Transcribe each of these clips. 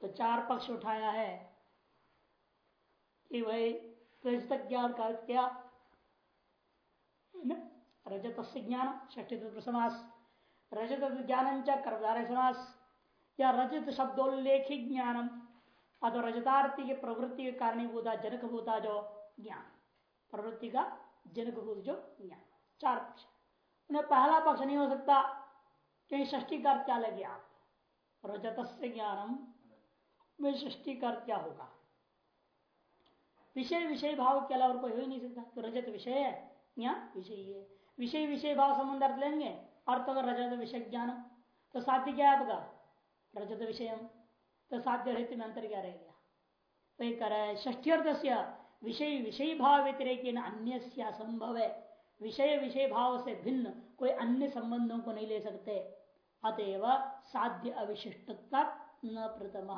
तो चार पक्ष उठाया है कि भाई रजत ज्ञान का क्या? रजत ज्ञान समास रजत ज्ञान कर्मधारय समास या रजत शब्दोल्लेखी ज्ञानम अथवा रजतार्थी के प्रवृत्ति के कारणीभूता जनक भूता जो ज्ञान। प्रवृत्ति का जनक भूत जो ज्ञान। चार पक्ष। उन्हें पहला पक्ष नहीं हो सकता, क्योंकि ष्टी का क्या लगे आप रजत ज्ञानम में ष्टी का क्या होगा? विषय विषय भाव के अलावा कोई हो ही नहीं सकता। तो रजत विषय है या विषय है विषय विषय भाव संबंध अर्थ लेंगे, अर्थ अगर रजत विषय ज्ञान। तो साध्य क्या है आपका? रजत विषय तो साध्य रहते में अंतर क्या रहेगा तो ये कर ष्ठ्यर्थ से विषय विषय भाव व्यतिरेक अन्य संभव है। विषय विषय भाव से भिन्न कोई अन्य संबंधों को नहीं ले सकते। अतएव साध्य अविशिष्ट न प्रथम।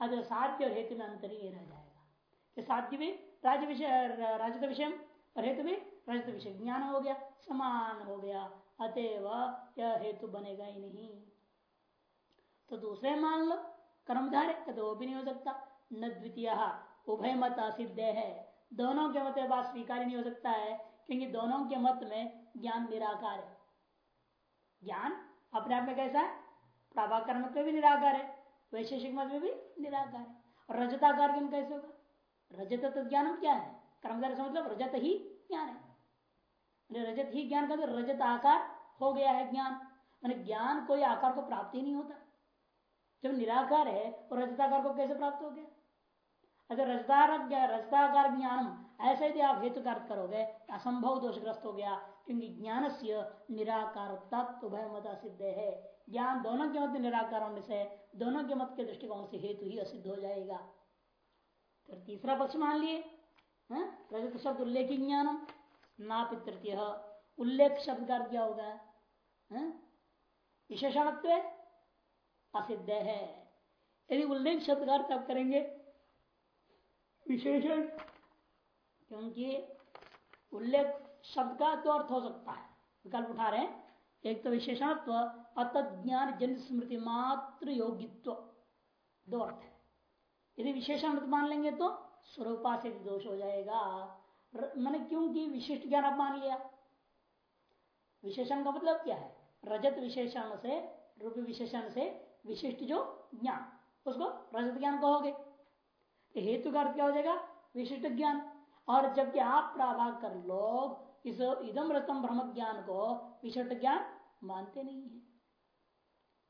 अतः साध्य और हेतु में अंतर ही रह जाएगा। कि साध्य भी राज्य विषय राजत विषय और हेतु भी रजत विषय। ज्ञान हो गया, समान हो गया। अतएव यह हेतु बनेगा ही नहीं। तो दूसरे मान लो, कर्मधारे तो वो भी नहीं हो सकता। न द्वितीय, उभय मत असिद्ध है। दोनों के मत बात स्वीकार नहीं हो सकता है, क्योंकि दोनों के मत में ज्ञान निराकार है। ज्ञान अपने आप में कैसा है? प्राभाकर मत में भी निराकार है। वैशेषिक मत में भी निराकार है। और रजताकार ज्ञान कैसे होगा? रजत तो ज्ञान क्या है? कर्मधार से मतलब रजत ही ज्ञान है। रजत ही ज्ञान का तो रजत आकार हो गया है ज्ञान। मैंने ज्ञान कोई आकार को प्राप्त ही नहीं होता। जब निराकार है और रजताकार को कैसे प्राप्त हो गया? अगर रजदार रजताकार ज्ञान ऐसे यदि आप हेतु कार्य करोगे असंभव दोषग्रस्त हो गया, क्योंकि ज्ञान से निराकार तत्व भय मत सिद्ध है। ज्ञान दोनों के मत निराकार होने से दोनों के मत के दृष्टिकोण से हेतु ही असिद्ध हो जाएगा। फिर तीसरा पक्ष मान लिए रजत शब्द उल्लेख ज्ञानम, नापि तृतीय। उल्लेख शब्द का क्या होगा? विशेषणत्व असिद्ध है। यदि उल्लेख शब्द का अर्थ करेंगे, विशेषण, क्योंकि उल्लेख शब्द का तो अर्थ हो सकता है। विकल्प उठा रहे हैं। एक तो विशेषणत्व अतज्ञान जन स्मृति मात्र योगित्व दो अर्थ है। यदि विशेषण मान लेंगे तो स्वरूपा से दोष हो जाएगा। मैंने क्योंकि विशिष्ट ज्ञान आप मान लिया? विशेषण का मतलब क्या है? रजत विशेषण से, रूप विशेषण से विशिष्ट जो ज्ञान, उसको रजत ज्ञान कहोगे। तो हेतु का अर्थ क्या हो जाएगा? विशिष्ट ज्ञान। और जबकि आप प्राभाग कर लोग इस इदम रतम ब्रह्म ज्ञान को विशिष्ट ज्ञान मानते नहीं है।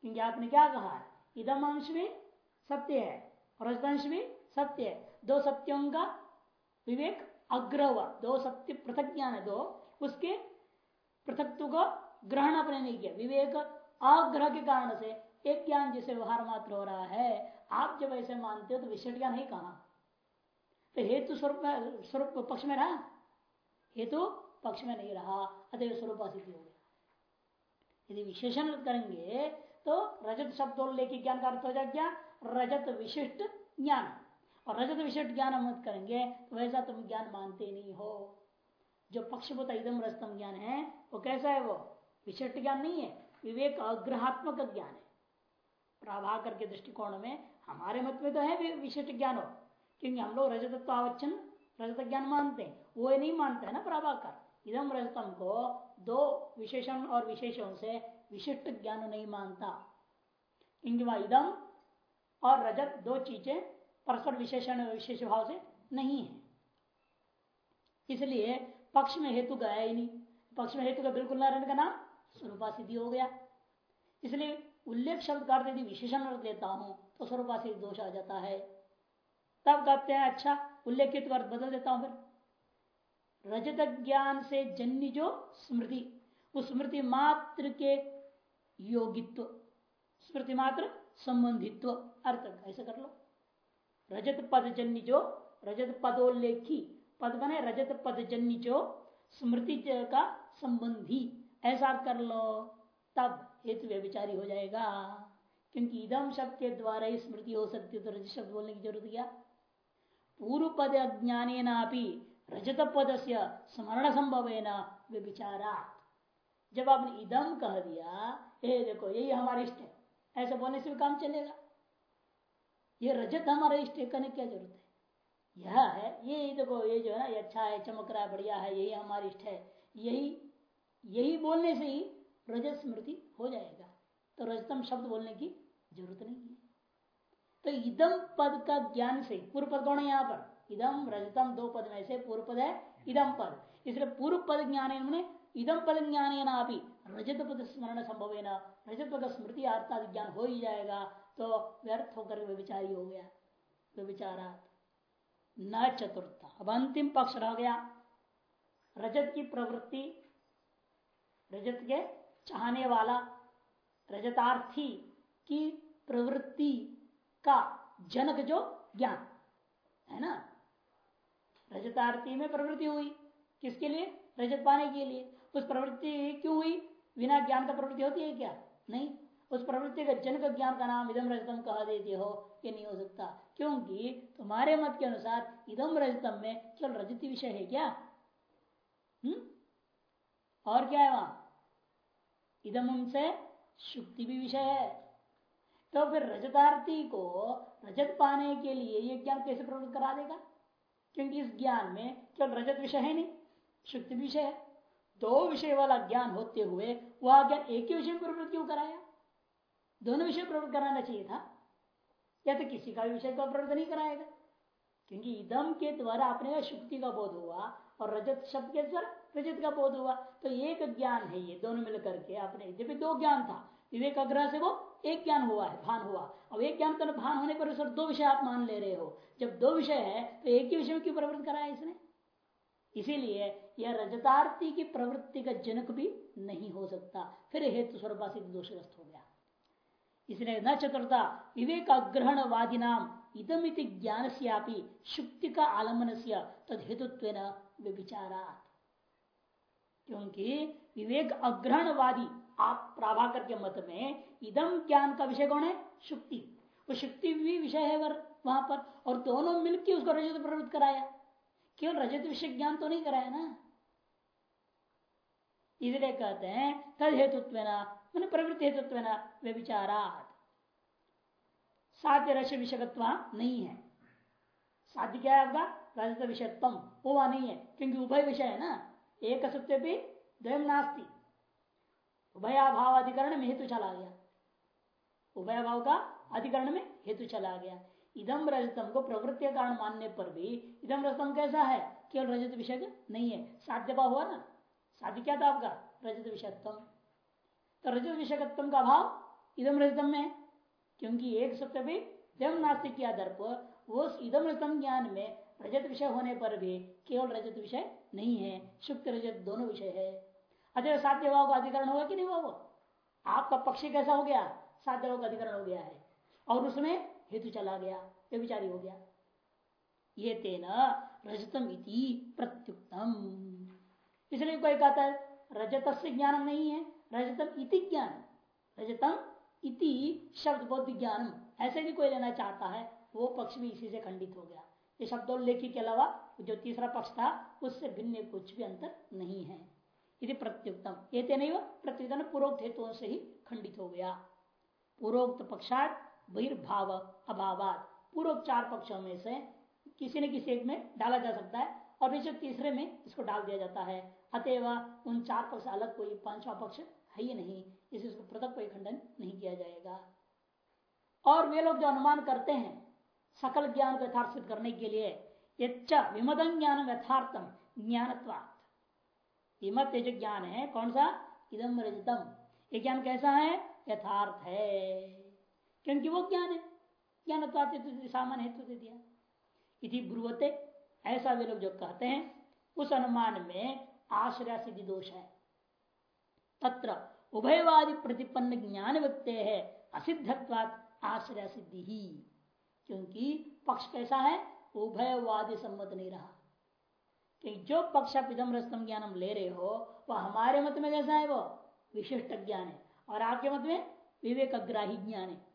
क्योंकि आपने क्या कहा? इदम अंश भी सत्य है रजतंश भी सत्य है। दो सत्यों का विवेक अग्र हुआ दो सत्य पृथक ज्ञान है, दो। उसके पृथकत्व को ग्रहण अपने नहीं किया। विवेक अग्रह के कारण से एक ज्ञान जिसे व्यवहार मात्र हो रहा है, आप जब ऐसे मानते हो तो विशिष्ट ज्ञान ही कहा? तो हेतु स्वरूप स्वरूप पक्ष में रहा। हेतु पक्ष में नहीं रहा अतः स्वरूप हो गया। यदि विशेषण करेंगे तो रजत शब्दोल्लेखी ज्ञान का अर्थ हो जाए क्या रजत विशिष्ट ज्ञान। और रजत विशिष्ट ज्ञान मत करेंगे तो वैसा तुम ज्ञान मानते नहीं हो। जो पक्षभूत इदम रस्तम ज्ञान है, वो कैसा है वो? विशिष्ट ज्ञान नहीं है, विवेक अग्रहात्मक ज्ञान है। प्राभाकर के दृष्टिकोण में हमारे मत में तो है विशिष्ट ज्ञान हो। क्योंकि हम लोग रजतत्व आवच्छन रजत ज्ञान मानते हैं। वो नहीं मानते है ना प्राभाकर। इदम रजतम को दो विशेषण और विशेषण से विशिष्ट ज्ञान नहीं मानता क्योंकि इदम और रजत दो चीज़ें परस्पर विशेषण विशेष भाव से नहीं है। इसलिए पक्ष में हेतु गया ही नहीं। पक्ष में हेतु का बिल्कुल न रहने का नाम स्वरूपा सिद्धि हो गया। इसलिए उल्लेख शब्द का यदि विशेषण अर्थ लेता हूँ तो स्वरूपा से दोष आ जाता है। तब कहते हैं अच्छा उल्लेखित अर्थ बदल देता हूँ फिर। रजत ज्ञान से जन्य जो स्मृति, उस स्मृति मात्र के योगित्व, स्मृति मात्र, संबंधित्व, अर्थ ऐसे कर लो। रजत पद जन्य जो रजत पदोल्लेखी पद बने रजत पद जन्य जो स्मृति का संबंधी, ऐसा कर लो, तब हेतु व्यविचारी हो जाएगा। क्योंकि इदम शब्द के द्वारा ही स्मृति हो सकती है तो रजत शब्द बोलने की ज़रूरत क्या? पूर्व पद अज्ञान रजत पद से स्मरण संभव है ना जब आपने इदम कह दिया ये देखो, यही हमारे इष्ट है। ऐसे बोलने से भी काम चलेगा। ये रजत हमारा इष्ट करने क्या ज़रूरत है? यह है, ये देखो, ये जो है ना ये अच्छा है, चमक रहा है, बढ़िया है, यही हमारी इष्ट है। यही यही बोलने से ही रजत स्मृति हो जाएगा। तो रजतम शब्द बोलने की ज़रूरत नहीं है। तो इदम पद का ज्ञान से, पूर्व पद कौन है यहाँ पर? इदम, रजतम, दो पद में से पूर्व पद है इदम पद। इसलिए पूर्व पद ज्ञान इदम पद ज्ञान भी रजत पद स्मरण संभव है ना रजत पद स्मृति अर्थात ज्ञान हो ही जाएगा तो व्यर्थ होकर विचारी हो गया। विचारा न चतुर्थ। अब अंतिम पक्ष रह गया। रजत की प्रवृत्ति, रजत के चाहने वाला, रजतार्थी की प्रवृत्ति का जनक जो ज्ञान, है ना? रजतार्थी में प्रवृत्ति हुई। किसके लिए? रजत पाने के लिए। उस प्रवृत्ति क्यों हुई? बिना ज्ञान का प्रवृत्ति होती है क्या? नहीं। उस प्रवृत्ति का जनक ज्ञान का नाम इदम रजतम कहा देते हो, ये नहीं हो सकता। क्योंकि तुम्हारे मत के अनुसार इदम रजतम में केवल रजती विषय है क्या? हम्म? और क्या है वहाँ? इदम से शुक्ति भी विषय है। तो फिर रजतार्थी को रजत पाने के लिए ये ज्ञान कैसे प्रवृत्त करा देगा? क्योंकि इस ज्ञान में केवल रजत विषय है नहीं, शुक्ति विषय है। दो विषय वाला ज्ञान होते हुए वह ज्ञान एक ही विषय प्रवृत्त क्यों कराया? दोनों विषय प्रवृत्त कराना चाहिए था। या तो किसी का विषय का प्रवृत्त नहीं कराएगा। क्योंकि इदम के द्वारा अपने शुक्ति का बोध हुआ और रजत शब्द के द्वारा रजत का बोध हुआ। तो एक ज्ञान है ये, दोनों मिलकर के अपने जब दो ज्ञान था, विवेक अग्रह से वो एक ज्ञान हुआ है, भान हुआ। अब एक ज्ञान का भान होने पर सर दो विषय आप मान ले रहे हो। जब दो विषय है तो एक ही विषय में क्यों प्रवृत्त कराया इसने? इसीलिए यह रजतार्थी की प्रवृत्ति का जनक भी नहीं हो सकता। फिर हेतु स्वरूप दोषग्रस्त हो गया। इसलिए न चतुर्था विवेक अग्रहणवादी नाम इदमिति ज्ञान से शुक्ति का आलंबन से तद हेतुत्व क्योंकि विवेक अग्रहणवादी आप प्राभाकर के मत में इदम ज्ञान का विषय कौन है? शुक्ति। वो शुक्ति भी विषय है वहाँ पर, और दोनों मिलकर उसको रजत प्रवृत्त कराया। केवल रजत विषय ज्ञान तो नहीं कराया ना? इसलिए कहते हैं तद हेतुत्व मैंने प्रवृत्ति हेतुत्व वे विचारा साध्य रस विषयत्व नहीं है। साध्य क्या है आपका? रजत विषयत्व। वो वहाँ नहीं है, क्योंकि उभय विषय है ना। एक सत्य भी द्वयम नास्ती। उभयाभाव अधिकरण में हेतु चला गया। उभयाभाव का अधिकरण में हेतु चला गया। इदम रजतम को प्रवृत्ति कारण मानने पर भी इदम रजतम कैसा है? केवल रजत विषय नहीं है। साध्य भाव हुआ ना? साध्य क्या था आपका? रजत विषयत्म तो रजत विषयत्म का भाव इदम रजतम में क्योंकि एक सत्य भी जब नास्तिक के आधार पर वो इदम रजतम ज्ञान में रजत विषय होने पर भी केवल रजत विषय नहीं है। शुक्त रजत दोनों विषय है। अतः साध्य भाव का अधिकरण होगा कि नहीं हुआ वो? आपका पक्ष कैसा हो गया? साध्य भाव का अधिकरण हो गया है। और उसमें हेतु चला गया विचारी हो गया। ये तेना रजतम इति प्रत्युक्तम। इसलिए कोई कहता है रजत से ज्ञान नहीं है, रजतम इति ज्ञान रजतम इति शब्द बौद्ध ज्ञान ऐसे भी कोई लेना चाहता है, वो पक्ष भी इसी से खंडित हो गया। ये शब्दों लेखी के अलावा जो तीसरा पक्ष था, उससे भिन्न कुछ भी अंतर नहीं है। यदि प्रत्युक्तम। ये नहीं वो प्रत्युक्तम। पूर्वोक्त हेतुओं से ही खंडित हो गया। पूर्वोक्त पक्षात बहिर्भाव अभाव पूर्व चार पक्षों में से किसी न किसी एक में डाला जा सकता है और निश्चित तीसरे में इसको डाल दिया जाता है। अतएव उन चार पक्ष अलग कोई पांचवा पक्ष है ही नहीं। इसे इसको पृथक कोई खंडन नहीं किया जाएगा। और वे लोग जो अनुमान करते हैं सकल ज्ञान को यथार्थ सिद्ध करने के लिए विमदन ज्ञान यथार्थम ज्ञानत्वात्। विमत जो ज्ञान है, कौन सा? इदम रजतम। ये ज्ञान कैसा है? यथार्थ है। क्योंकि वो ज्ञान है। ज्ञान सामान्य हेतु दे दिया। इति ब्रुवते, ऐसा वे लोग जो कहते हैं, उस अनुमान में आश्रय सिद्धि दोष है। तत्र उभयवादी प्रतिपन्न ज्ञान व्यक्त है, असिद्धत्वात आश्रय सिद्धि ही। क्योंकि पक्ष कैसा है? उभयवादी सम्मत नहीं रहा। कि जो पक्ष आप इधम रस्तम ज्ञान ले रहे हो, वह हमारे मत में कैसा है वो? विशिष्ट ज्ञान है। और आपके मत में विवेक अग्राही ज्ञान है।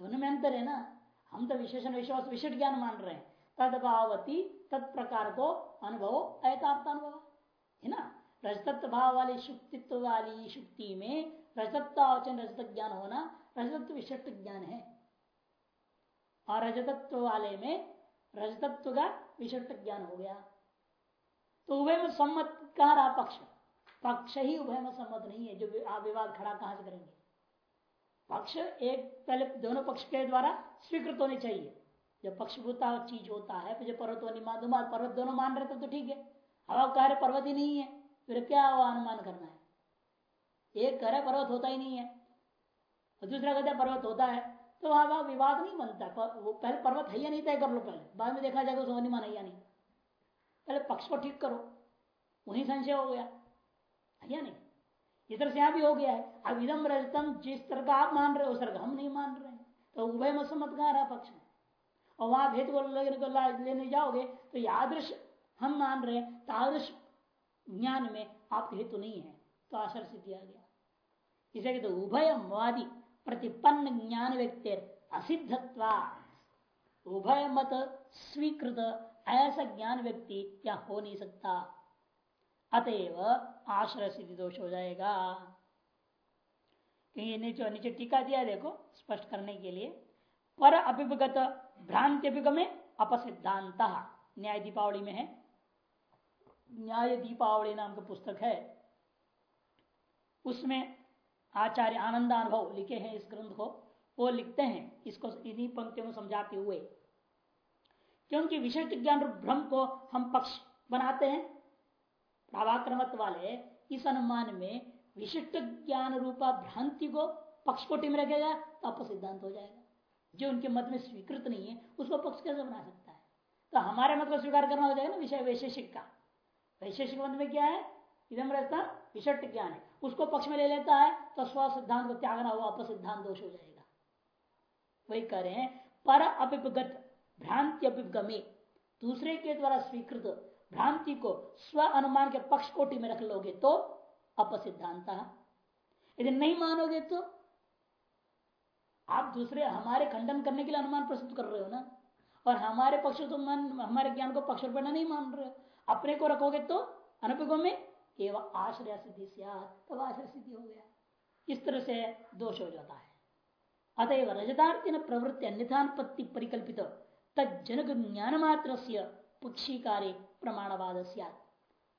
दोनों में अंतर है ना हम तो विशेषण विश्वास विशिष्ट ज्ञान मान रहे हैं। तदभावती तत्प्रकार को अनुभव अयथार्थानुभव है ना? रजतत्व भाव वाली शुक्तित्व वाली शुक्ति में रजतत्व रजत ज्ञान होना रजतत्व विशिष्ट ज्ञान है। और रजतत्व वाले में रजतत्व का विशिष्ट ज्ञान हो गया। तो उभय में सम्मत, कह रहा पक्ष? पक्ष ही उभय में सम्मत नहीं है, जो आप विवाद खड़ा कहाँ से करेंगे? पक्ष एक पहले दोनों पक्ष के द्वारा स्वीकृत होने चाहिए। जब पक्षभूता चीज़ होता है जब पर्वत मान पर्वत दोनों मान रहे तो ठीक है। हवा रहे पर्वत ही नहीं है, फिर क्या अनुमान करना है? एक कह रहे पर्वत होता ही नहीं है। और दूसरा कहते पर्वत होता है। तो वहाँ विवाद नहीं बनता। वो पहले पर्वत है या नहीं तय कर लो पहले। बाद में देखा जाएगा उसको अनुमान है या नहीं। पहले पक्ष को ठीक करो। वही संशय हो गया। है या नहीं? इधर से यहाँ भी हो गया है। अब इदम रजतम जिस तरह का आप मान रहे हो, उस तरह हम नहीं मान रहे तो उभय मत कहा रहा पक्ष? और वहाँ भेद को लेने जाओगे तो यादृश हम मान रहे तादृश ज्ञान में आपके हेतु नहीं है। तो आशर से दिया गया। इसे कहते उभय मवादी प्रतिपन्न ज्ञान व्यक्ति असिद्धत्वा उभय मत स्वीकृत, ऐसा ज्ञान व्यक्ति क्या हो नहीं सकता। अतएव आश्रय सिद्धि दोष हो जाएगा। क्योंकि नीचे नीचे टीका दिया, देखो, स्पष्ट करने के लिए, पर अभिगत भ्रांति अभिगमे अपसिद्धांत। न्याय दीपावली में है। न्याय दीपावली नाम का पुस्तक है। उसमें आचार्य आनंद अनुभव लिखे हैं इस ग्रंथ को। वो लिखते हैं, इसको इन्हीं पंक्तियों में समझाते हुए। क्योंकि विशिष्ट ज्ञान भ्रम को हम पक्ष बनाते हैं प्रभाक्रमत वाले इस अनुमान में विशिष्ट ज्ञान रूपा भ्रांति को पक्ष कोटि में रखेगा तो अप सिद्धांत हो जाएगा। जो उनके मत में स्वीकृत नहीं है, उसको पक्ष कैसे बना सकता है? तो हमारे मत को स्वीकार करना हो जाएगा ना विषय वैशेषिक का। वैशेषिक मत में क्या है? इधम रहता विशिष्ट ज्ञान है। उसको पक्ष में ले लेता है तो स्व सिद्धांत को त्यागना हुआ अप सिद्धांत दोष हो जाएगा। वही करें पर अपिपगत, भ्रांति अपिगमे दूसरे के द्वारा स्वीकृत भ्रांति को स्व अनुमान के पक्ष कोटि में रख लोगे तो अपसिद्धांत यदि नहीं मानोगे तो आप दूसरे हमारे खंडन करने के लिए अनुमान प्रस्तुत कर रहे हो ना? और हमारे पक्ष तो मान, हमारे ज्ञान को पक्ष पर नहीं मान रहे। हो अपने को रखोगे तो अनुपयोगों में केवल आश्रय सिद्धि तब आश्रय सिद्धि हो गया। इस तरह से दोष हो जाता है। अतएव रजतार्थी प्रवृत्ति अन्यथानुपत्ति परिकल्पित तजनक ज्ञान मात्र पुक्षी कार्य प्रमाणवाद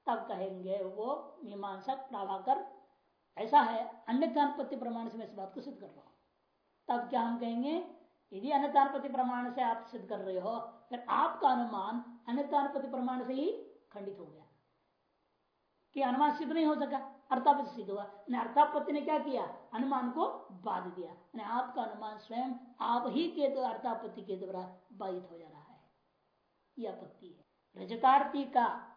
तब कहेंगे वो मीमांसक प्रभाकर, ऐसा है अन्य अन्यथानुपत्ति प्रमाण से मैं इस बात को सिद्ध कर रहा हूँ। तब क्या हम कहेंगे, यदि अन्यतानुपति प्रमाण से आप सिद्ध कर रहे हो, फिर आपका अनुमान अन्यतानुपति प्रमाण से ही खंडित हो गया। कि अनुमान सिद्ध नहीं हो सका अर्थापत्ति सिद्ध हुआ। अर्थापत्ति ने क्या किया? अनुमान को बाध दिया। आपका अनुमान स्वयं आप ही के द्वारा अर्थापत्ति के द्वारा बाधित हो जा रहा है। यह आपत्ति है। रजतार्थी का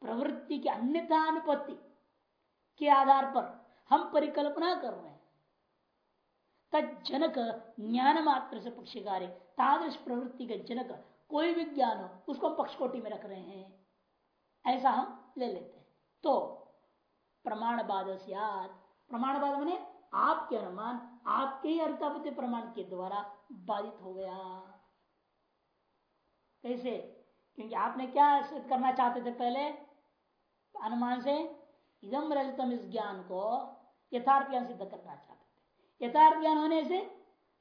प्रवृत्ति की अन्यतानुपत्ति के आधार पर हम परिकल्पना कर रहे हैं। तजनक ज्ञान मात्र से पक्षिकार प्रवृत्ति के जनक कोई भी ज्ञान हो, उसको पक्ष कोटि में रख रहे हैं। ऐसा हम ले लेते हैं। तो प्रमाण बाद प्रमाण बाद मैंने आपके अनुमान, आपके ही अर्थापत्य प्रमाण के द्वारा बाधित हो गया। कैसे? क्योंकि आपने क्या सिद्ध करना चाहते थे पहले? अनुमान से इदम रजतम इस ज्ञान को यथार्थ ज्ञान सिद्ध करना चाहते थे। यथार्थ ज्ञान होने से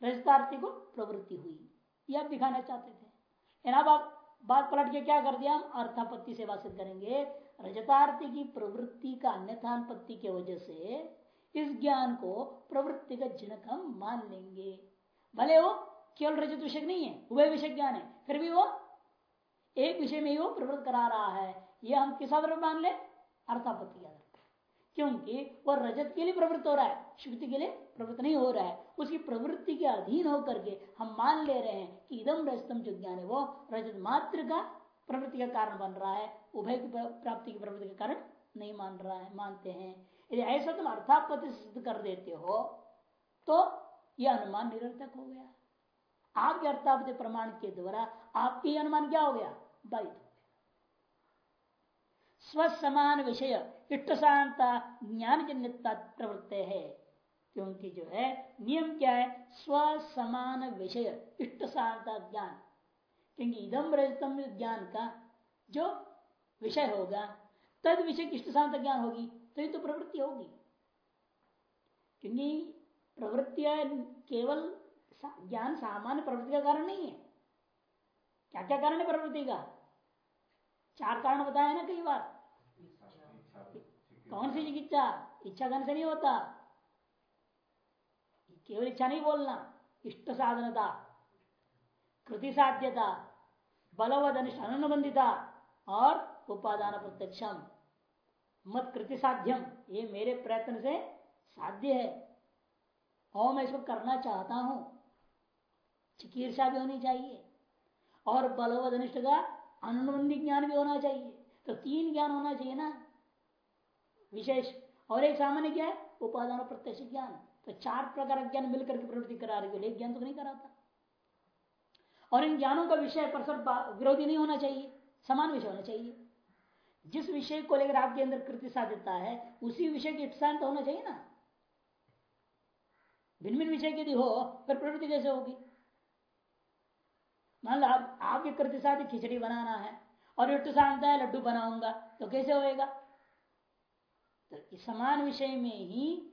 रजतार्थी को प्रवृत्ति हुई। यह दिखाना चाहते थे। अब आप बात पलट के क्या कर दिया? हम अर्थापत्ति से वासित करेंगे। रजतार्थी की प्रवृत्ति का अन्यथापत्ति के वजह से इस ज्ञान को प्रवृत्ति का जनक हम मान लेंगे। भले वो केवल रजत विषय नहीं है वह विषय ज्ञान है, फिर भी वो एक विषय में ही वो प्रवृत्त करा रहा है। यह हम किस आधार मान ले? अर्थापत्ति आधार क्योंकि वह रजत के लिए प्रवृत्त हो रहा है, शुक्ति के लिए प्रवृत्त नहीं हो रहा है। उसकी प्रवृत्ति के अधीन होकर के हम मान ले रहे हैं कि इदम रजतम जो ज्ञान है, वो रजत मात्र का प्रवृत्ति का कारण बन रहा है। उभय की प्राप्ति की प्रवृत्ति का कारण नहीं मान रहा है, मानते हैं। यदि ऐसा तुम अर्थापत्ति सिद्ध कर देते हो तो यह अनुमान निरर्थक हो गया। आपके अर्थापति प्रमाण के द्वारा आपके अनुमान क्या हो गया? बाधित स्वसमान विषय इष्ट शांता ज्ञान जन्य प्रवृत्त है। क्योंकि जो है, नियम क्या है? स्वसमान विषय इष्ट शांता ज्ञान। क्योंकि इदम रजतम ज्ञान का जो विषय होगा, तद विषय इष्ट शांत ज्ञान होगी तो ये तो प्रवृत्ति होगी। क्योंकि प्रवृत्तियाँ केवल ज्ञान सामान्य प्रवृत्ति का कारण नहीं है। क्या क्या कारण है प्रवृत्ति का? चार कारण बताया ना कई बार। कौन सी चिकित्सा? इच्छा करने से नहीं होता। केवल इच्छा नहीं बोलना, इष्ट साधनता, कृति साध्यता, बलवद अनुबंधिता और उपादान प्रत्यक्षम। मत कृति साध्यम, ये मेरे प्रयत्न से साध्य है। और मैं इसको करना चाहता हूँ। चिकित्सा भी होनी चाहिए। और बलवद अनिष्ट का अनुबंधी ज्ञान भी होना चाहिए। तो तीन ज्ञान होना चाहिए ना। विशेष। और एक सामान्य क्या है? उपादान प्रत्यक्ष ज्ञान। तो चार प्रकार ज्ञान मिलकर के प्रवृत्ति करा रही एक ज्ञान तो नहीं कराता। और इन ज्ञानों का विषय परस्पर विरोधी नहीं होना चाहिए। समान विषय होना चाहिए। जिस विषय को लेकर आपके अंदर कृति साधता है, उसी विषय की इच्छा तो होना चाहिए ना। भिन्न भिन्न विषय यदि हो, फिर प्रवृत्ति कैसे होगी? मान लो आप, आपके कृति साध्य खिचड़ी बनाना है और इष्ट शांत है लड्डू बनाऊँगा तो कैसे होएगा? तो समान विषय में ही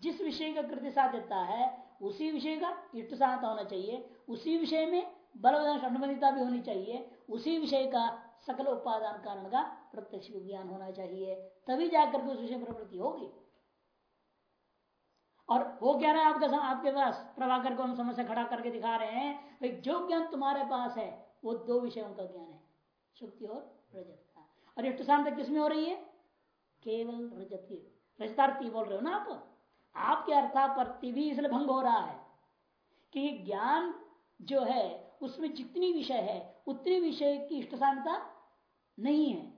जिस विषय का कृति देता है उसी विषय का इष्ट शांत होना चाहिए। उसी विषय में बलवदन भी होनी चाहिए। उसी विषय का सकल उपादान कारण का प्रत्यक्ष विज्ञान होना चाहिए। तभी जाकर के उस विषय प्रवृत्ति होगी। और वो क्या रहा है आपका आपके पास? प्रभाकर को हम समस्या खड़ा करके दिखा रहे हैं। जो ज्ञान तुम्हारे पास है, वो दो विषयों का ज्ञान है, शुक्ति और रजत का और इष्ट शांत किसमें हो रही है? केवल रजत की रजतार्थी बोल रहे हो ना आप? आपके अर्थापत्ति भी इसलिए भंग हो रहा है कि ज्ञान जो है, उसमें जितनी विषय है, उतनी विषय की इष्ट शांता नहीं है।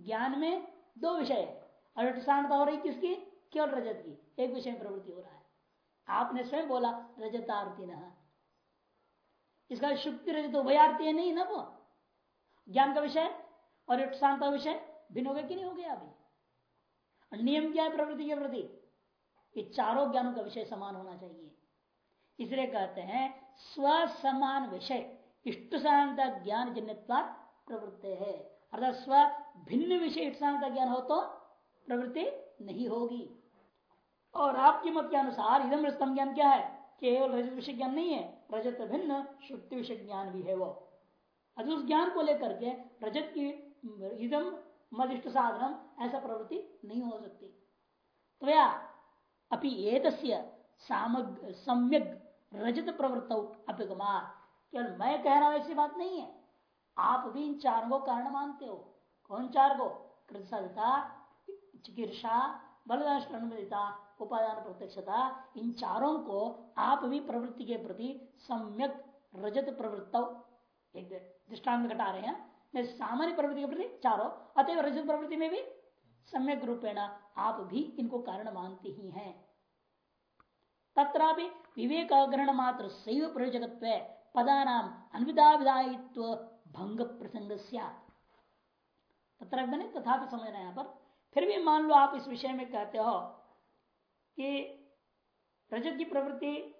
ज्ञान में दो विषय है। और इष्ट शांता हो रही किसकी? केवल रजत की। एक विषय में प्रवृत्ति हो रहा है। आपने स्वयं बोला रजतार्थी न इसका शुक्ति रजत उभयार्थी है नहीं ना वो। ज्ञान का विषय और शांत का विषय भिन्न हो गया कि नहीं हो गया अभी? नियम क्या है प्रवृत्ति के प्रति? ये चारों ज्ञानों का विषय समान होना चाहिए। इसलिए कहते हैं स्व समान विषय, इष्ट शांत ज्ञान जन्यत्वा प्रवृत्ति है। अर्थात स्व भिन्न विषय इष्ट शांत ज्ञान हो तो प्रवृत्ति नहीं होगी। और आपके मत के अनुसार इधम ज्ञान क्या है? केवल रजत विषय ज्ञान नहीं है। रजत भिन्न शुक्ति विषय ज्ञान भी है वो। अभी उस ज्ञान को लेकर के रजत की इदम, मदिष्ट साधन ऐसा प्रवृत्ति नहीं हो सकती। तो या अभी एक सम्यक रजत प्रवृत्त अपिगमार केवल मैं कह रहा हूँ, ऐसी बात नहीं है। आप भी इन चार को कारण मानते हो। कौन चार को? कृतता चिकित्सा बलदानुमता उपादान प्रत्यक्षता, इन चारों को आप भी प्रवृत्ति के प्रति सम्यक रजत प्रवृत्त एक दृष्टांत घटा रहे हैं। सामान्य प्रवृत्ति के प्रति चारों, अतएव रजत प्रवृत्ति में भी सम्यक रूपेण आप भी इनको कारण मानते ही हैं। तथा विवेक अग्रहण मात्र सैव प्रयोजक पदा नाम अन्विदाविधायित्व भंग प्रसंग तथा तथा समझना यहाँ पर। फिर भी मान लो आप इस विषय में कहते हो कि रजत की प्रवृत्ति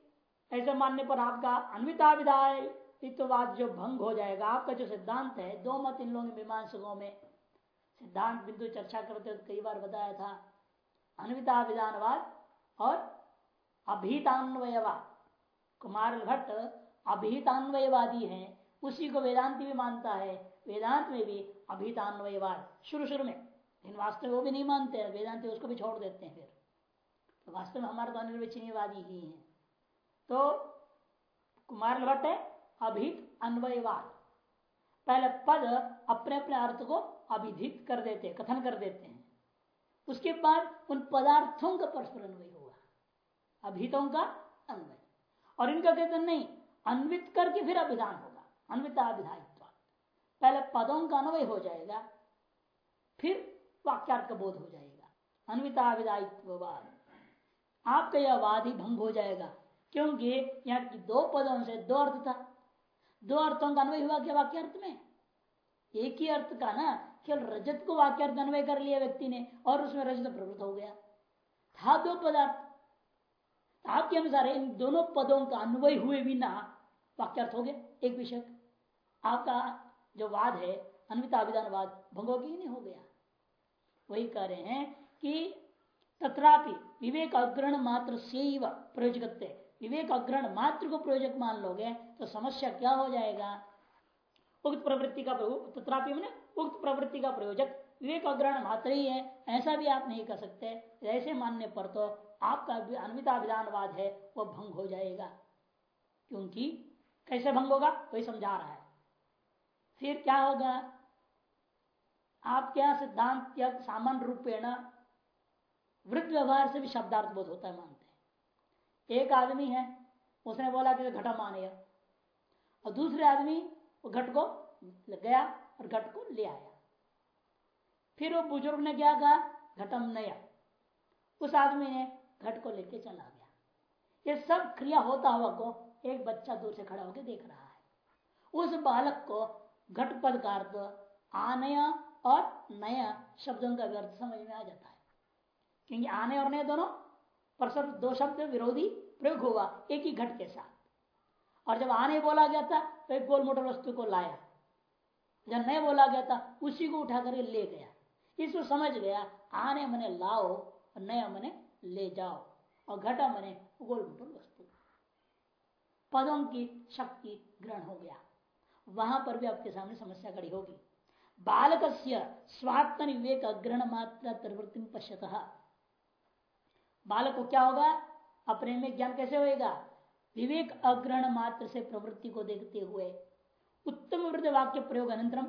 ऐसे मानने पर आपका अन्विता विधाय बात जो भंग हो जाएगा, आपका जो सिद्धांत है, दो मत इन लोगों मीमांसकों में। सिद्धांत बिंदु चर्चा करते कई बार बताया था, अन्विता विधानवाद और अभितान्वयवाद। कुमार भट्ट अभितान्वयवादी है, उसी को वेदांति भी मानता है। वेदांत में भी अभितान्वयवाद शुरू शुरू में। लेकिन वास्तव में वो भी नहीं मानते हैं, वेदांति उसको भी छोड़ देते हैं फिर। वास्तव में हमारे तो अनिर्वचनीयवादी ही है। तो कुमार भट्ट है अभित अन्वयवाद। पहले पद अपने अपने अर्थ को अभिधित कर देते कथन कर देते हैं। उसके बाद उन पदार्थों का परस्पर अन्वय होगा अभितों का अन्वय। और इनका कहते नहीं, अन्वित करके फिर अभिधान होगा, अन्विताभिधायित्व। पहले पदों का अन्वय हो जाएगा, फिर वाक्यार्थ का बोध हो जाएगा अन्विता विदायित्ववाद आपका यह वाद ही भंग हो जाएगा। क्योंकि यहाँ दो पदों से दो अर्थ था। दो अर्थों का अन्वय हुआ क्या वाक्यार्थ में? एक ही अर्थ का ना, केवल रजत को वाक्यार्थ अन्वय कर लिया व्यक्ति ने, और उसमें रजत प्रवृत्त हो गया। था दो पदार्थ। आपके अनुसार इन दोनों पदों का अन्वय हुए बिना वाक्यार्थ हो गया, एक विषय। आपका जो वाद है अन्विताभिधानवाद भंगोगी नहीं हो गया। वही कह रहे हैं कि तथापि विवेक अग्रहण मात्र से प्रयोजक विवेक अग्रहण मात्र को प्रयोजक मान लोगे तो समस्या क्या हो जाएगा? उक्त प्रवृत्ति का तथापि मैंने उक्त प्रवृत्ति का प्रयोजक विवेक अग्रहण मात्र ही है, ऐसा भी आप नहीं कर सकते। ऐसे मानने पर तो आपका अन्विता विधानवाद है वह भंग हो जाएगा। क्योंकि कैसे भंग होगा? वही समझा रहा है। फिर क्या होगा? आपके यहाँ सिद्धांत सामान्य रूपेण वृद्ध व्यवहार से भी शब्दार्थ बोध होता है, मानते हैं। एक आदमी है, उसने बोला कि घटा माने। और दूसरे आदमी, वो घट को गया और घट को ले आया। फिर वो बुज़ुर्ग ने क्या कहा? घटम नया। उस आदमी ने घट को लेके चला गया। ये सब क्रिया होता हुआ को एक बच्चा दूर से खड़ा होकर देख रहा है। उस बालक को घट पद का अर्थ आनया और नया शब्दों का व्यर्थ समझ में आ जाता है। क्योंकि आने और नए दोनों परसर दो शब्द विरोधी प्रयोग हुआ एक ही घट के साथ। और जब आने बोला गया था तो एक गोल मोटर वस्तु को लाया। जब नए बोला गया था, उसी को उठा कर ले गया। इसको समझ गया, आने मने लाओ और नया मने ले जाओ, और घटा मने गोल मोटर वस्तु। पदों की शक्ति ग्रहण हो गया। वहाँ पर भी आपके सामने समस्या खड़ी होगी। बालक से स्वात्म विवेक अग्रहण मात्र प्रवृत्ति पश्यत। बालक को क्या होगा? अपने में ज्ञान कैसे होएगा? विवेक अग्रहण मात्र से प्रवृत्ति को देखते हुए। उत्तम वृद्ध वाक्य प्रयोग अनंतरम।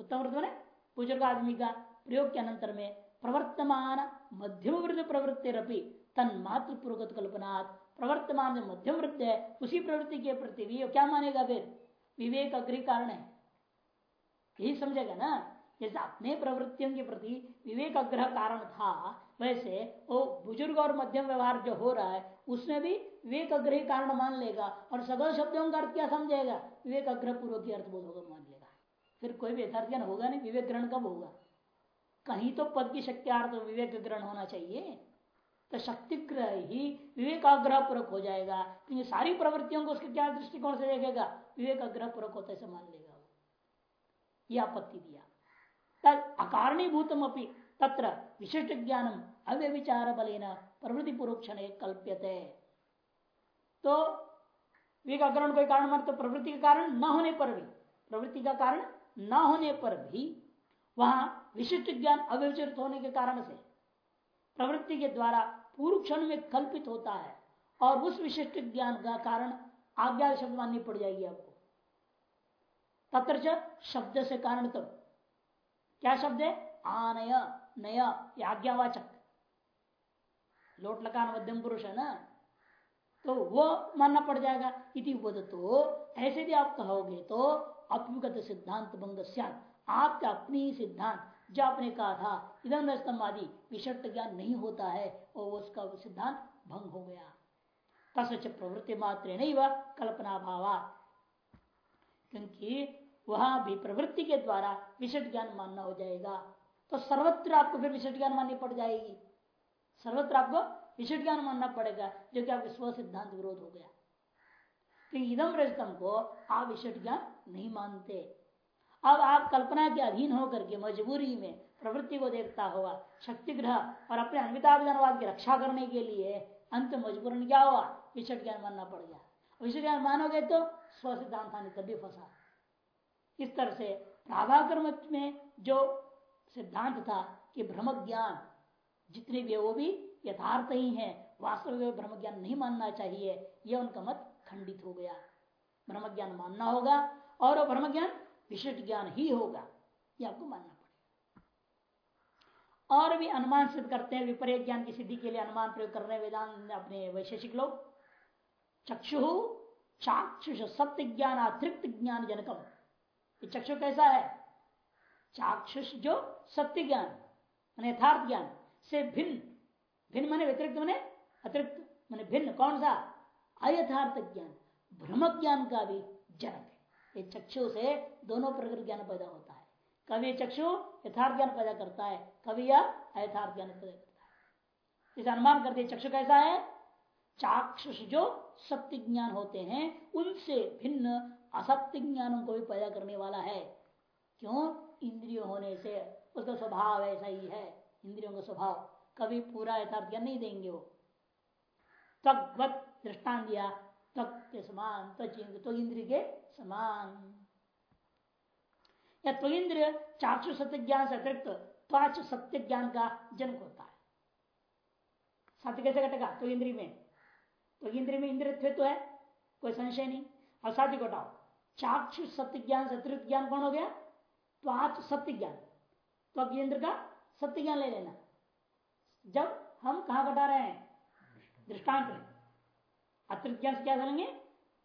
उत्तम वृद्ध ने बुज़ुर्ग आदमी का प्रयोग के अनंतर में प्रवर्तमान मध्यम वृद्ध प्रवृत्ति रपी तन मात्र पूर्वगत कल्पना प्रवर्तमान जो मध्यम वृद्ध है, उसी प्रवृत्ति के प्रति भी क्या मानेगा फिर? विवेक अग्रह कारण है। यही समझेगा ना? जैसे अपने प्रवृत्तियों के प्रति विवेक अग्रह कारण था वैसे वो बुज़ुर्ग और मध्यम व्यवहार जो हो रहा है उसमें भी विवेक अग्रह कारण मान लेगा और सगल शब्दों का अर्थ क्या समझेगा? विवेक अग्रह पूर्वक अर्थ बोध होगा मान लेगा। फिर कोई भी यथार्थ होगा नहीं, विवेक ग्रहण कब होगा? कहीं तो पद की शक्तियार्थ विवेक ग्रहण होना चाहिए। तो शक्ति ग्रह ही विवेकाग्रह पूर्वक हो जाएगा, क्योंकि सारी प्रवृत्तियों को उसके क्या दृष्टिकोण से देखेगा? विवेक आग्रह पूर्वक होता है मान लेगा वो। ये आपत्ति दिया। अकारणीभूतम अपनी तत्र विशिष्ट ज्ञानम अव्यविचार बल प्रवृत्ति पूर्वक क्षण कल्प्यते। तो विवेकाग्रहण कोई कारण मान तो प्रवृत्ति का कारण न होने पर भी, प्रवृत्ति का कारण न होने पर भी वहाँ विशिष्ट ज्ञान अव्यवचरित होने के कारण से प्रवृत्ति के द्वारा पूर्व क्षण में कल्पित होता है और उस विशिष्ट ज्ञान का कारण आज्ञा शब्द माननी पड़ जाएगी आपको। तत्र शब्द से कारण तो क्या शब्द है? आनय। नय आज्ञावाचक लोट लकान मध्यम पुरुष है ना? तो वो मानना पड़ जाएगा, इति तो ऐसे भी आप कहोगे तो अभ्युगत सिद्धांत भंग आपका अपनी सिद्धांत, जो आपने कहा था इधम स्तंभ आदि विषट ज्ञान नहीं होता है, और उसका सिद्धांत भंग हो गया। तसच प्रवृत्ति मात्र नहीं वह कल्पना भावा क्योंकि वह भी प्रवृत्ति के द्वारा विषट ज्ञान मानना हो जाएगा। तो सर्वत्र आपको फिर विशिष्ट ज्ञान माननी पड़ जाएगी। सर्वत्र आपको विशिष्ट ज्ञान मानना पड़ेगा, जो कि आपके स्व सिद्धांत विरोध हो गया। क्योंकि इदम रजतम को आप विशिष्ट ज्ञान नहीं मानते। अब आप कल्पना के अधीन होकर के मजबूरी में प्रवृत्ति को देखता हुआ शक्ति ग्रह और अपने अन्विताभिधानवाद की रक्षा करने के लिए अंत मजबूरन क्या हुआ? विषट ज्ञान मानना पड़ गया। विषट ज्ञान मानोगे तो स्व सिद्धांत तभी फंसा। इस तरह से प्राभाकर मत में जो सिद्धांत था कि ब्रह्म ज्ञान जितने भी वो भी यथार्थ ही है। वास्तव में ब्रह्म ज्ञान नहीं मानना चाहिए। यह उनका मत खंडित हो गया। ब्रह्म ज्ञान मानना होगा और ब्रह्म ज्ञान विशिष्ट ज्ञान ही होगा। यह आपको मानना पड़ेगा। और भी अनुमान सिद्ध करते हैं, विपरीत ज्ञान की सिद्धि के लिए अनुमान प्रयोग कर रहे वेदांत अपने वैशेषिक लोग। चक्षु, चाक्षुष सत्य ज्ञान अतिरिक्त ज्ञान जनकम। चक्षु कैसा है? चाक्षुष जो सत्य ज्ञान यथार्थ ज्ञान से भिन्न भिन्न माने व्यतिरिक्त माने अतिरिक्त, माने भिन्न, कौन सा? अयथार्थ ज्ञान भ्रम ज्ञान का भी जनक है। ये चक्षु से दोनों प्रकार ज्ञान पैदा होता है। कभी चक्षु यथार्थ ज्ञान पैदा करता है, कभी यह अयथार्थ ज्ञान पैदा करता है। इसे अनुमान करते चक्षु कैसा है? चाक्षुष जो सत्य ज्ञान होते हैं, उनसे भिन्न असत्य ज्ञानों को भी पैदा करने वाला है। क्यों? इंद्रिय होने से उसका स्वभाव ऐसा ही है, इंद्रियों का स्वभाव। कभी पूरा यथार्थ ज्ञान नहीं देंगे वो। तत्वत दृष्टान दिया त्वक के समान त्वक इंद्रिय के समान। या त्वगिंद्र चाक्षु सत्य ज्ञान से अतिरिक्त त्वाच सत्य ज्ञान का जनक होता है। सत्य कैसे घटेगा? तो इंद्री में। तो इंद्री में इंद्र तो है, कोई संशय नहीं। और साध्य घटाओ। चाक्षु सत्य ज्ञान से अतिरिक्त ज्ञान कौन हो गया? त्वाच सत्य ज्ञान। तो अब इंद्र का सत्य ज्ञान ले लेना। जब हम कहा घटा रहे हैं? दृष्टांत में अतिरिक्त ज्ञान से क्या करेंगे?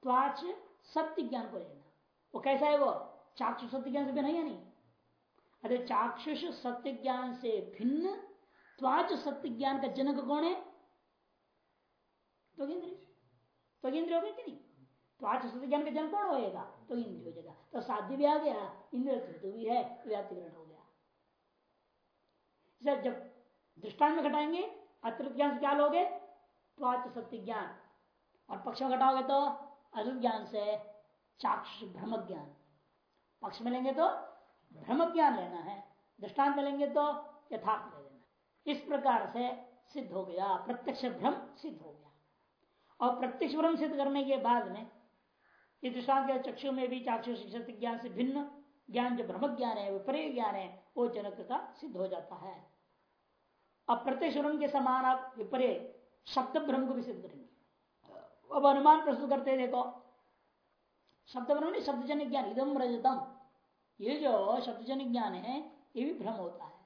त्वाच सत्य ज्ञान को लेना। वो कैसा है वो? चाक्षु सत्य ज्ञान से भिन्न है नहीं? अरे चाक्षुष सत्य ज्ञान से भिन्न, त्वाच सत्य ज्ञान का जनक कौन है? तो इंद्रिय तो इंद्रिय हो गए कि नहीं? त्वाच सत्य ज्ञान का जनक कौन होएगा? तो इंद्रिय हो जाएगा। तो साध्य भी आ गया। इंद्र तो भी है व्याप्तिकरण हो गया। जब दृष्टांत में घटाएँगे, अतिरिक्त ज्ञान से क्या लोगे? त्वाच सत्य ज्ञान। और पक्ष में घटाओगे तो अरुत ज्ञान से चाक्ष भ्रम ज्ञान। पक्ष में लेंगे तो भ्रम ज्ञान लेना है। दृष्टांत में लेंगे तो यथार्थ ले लेना इस प्रकार से सिद्ध हो गया। प्रत्यक्ष भ्रम सिद्ध हो गया। और प्रत्यक्ष भ्रम सिद्ध करने के बाद में इस दृष्टांत के चक्षु में भी चाक्षु शिक्षित ज्ञान से भिन्न ज्ञान, जो भ्रम ज्ञान है, विपरीय ज्ञान है, वो जनक का सिद्ध हो जाता है। अब प्रत्यक्ष भ्रम के समान आप विपरीय शब्द भ्रम को भी सिद्ध करेंगे। अब अनुमान प्रस्तुत करते देखो। शब्द भ्रम नहीं, शब्दजन्य ज्ञान इदम रजतम ये जो शब्दजन्य ज्ञान है, ये भी भ्रम होता है।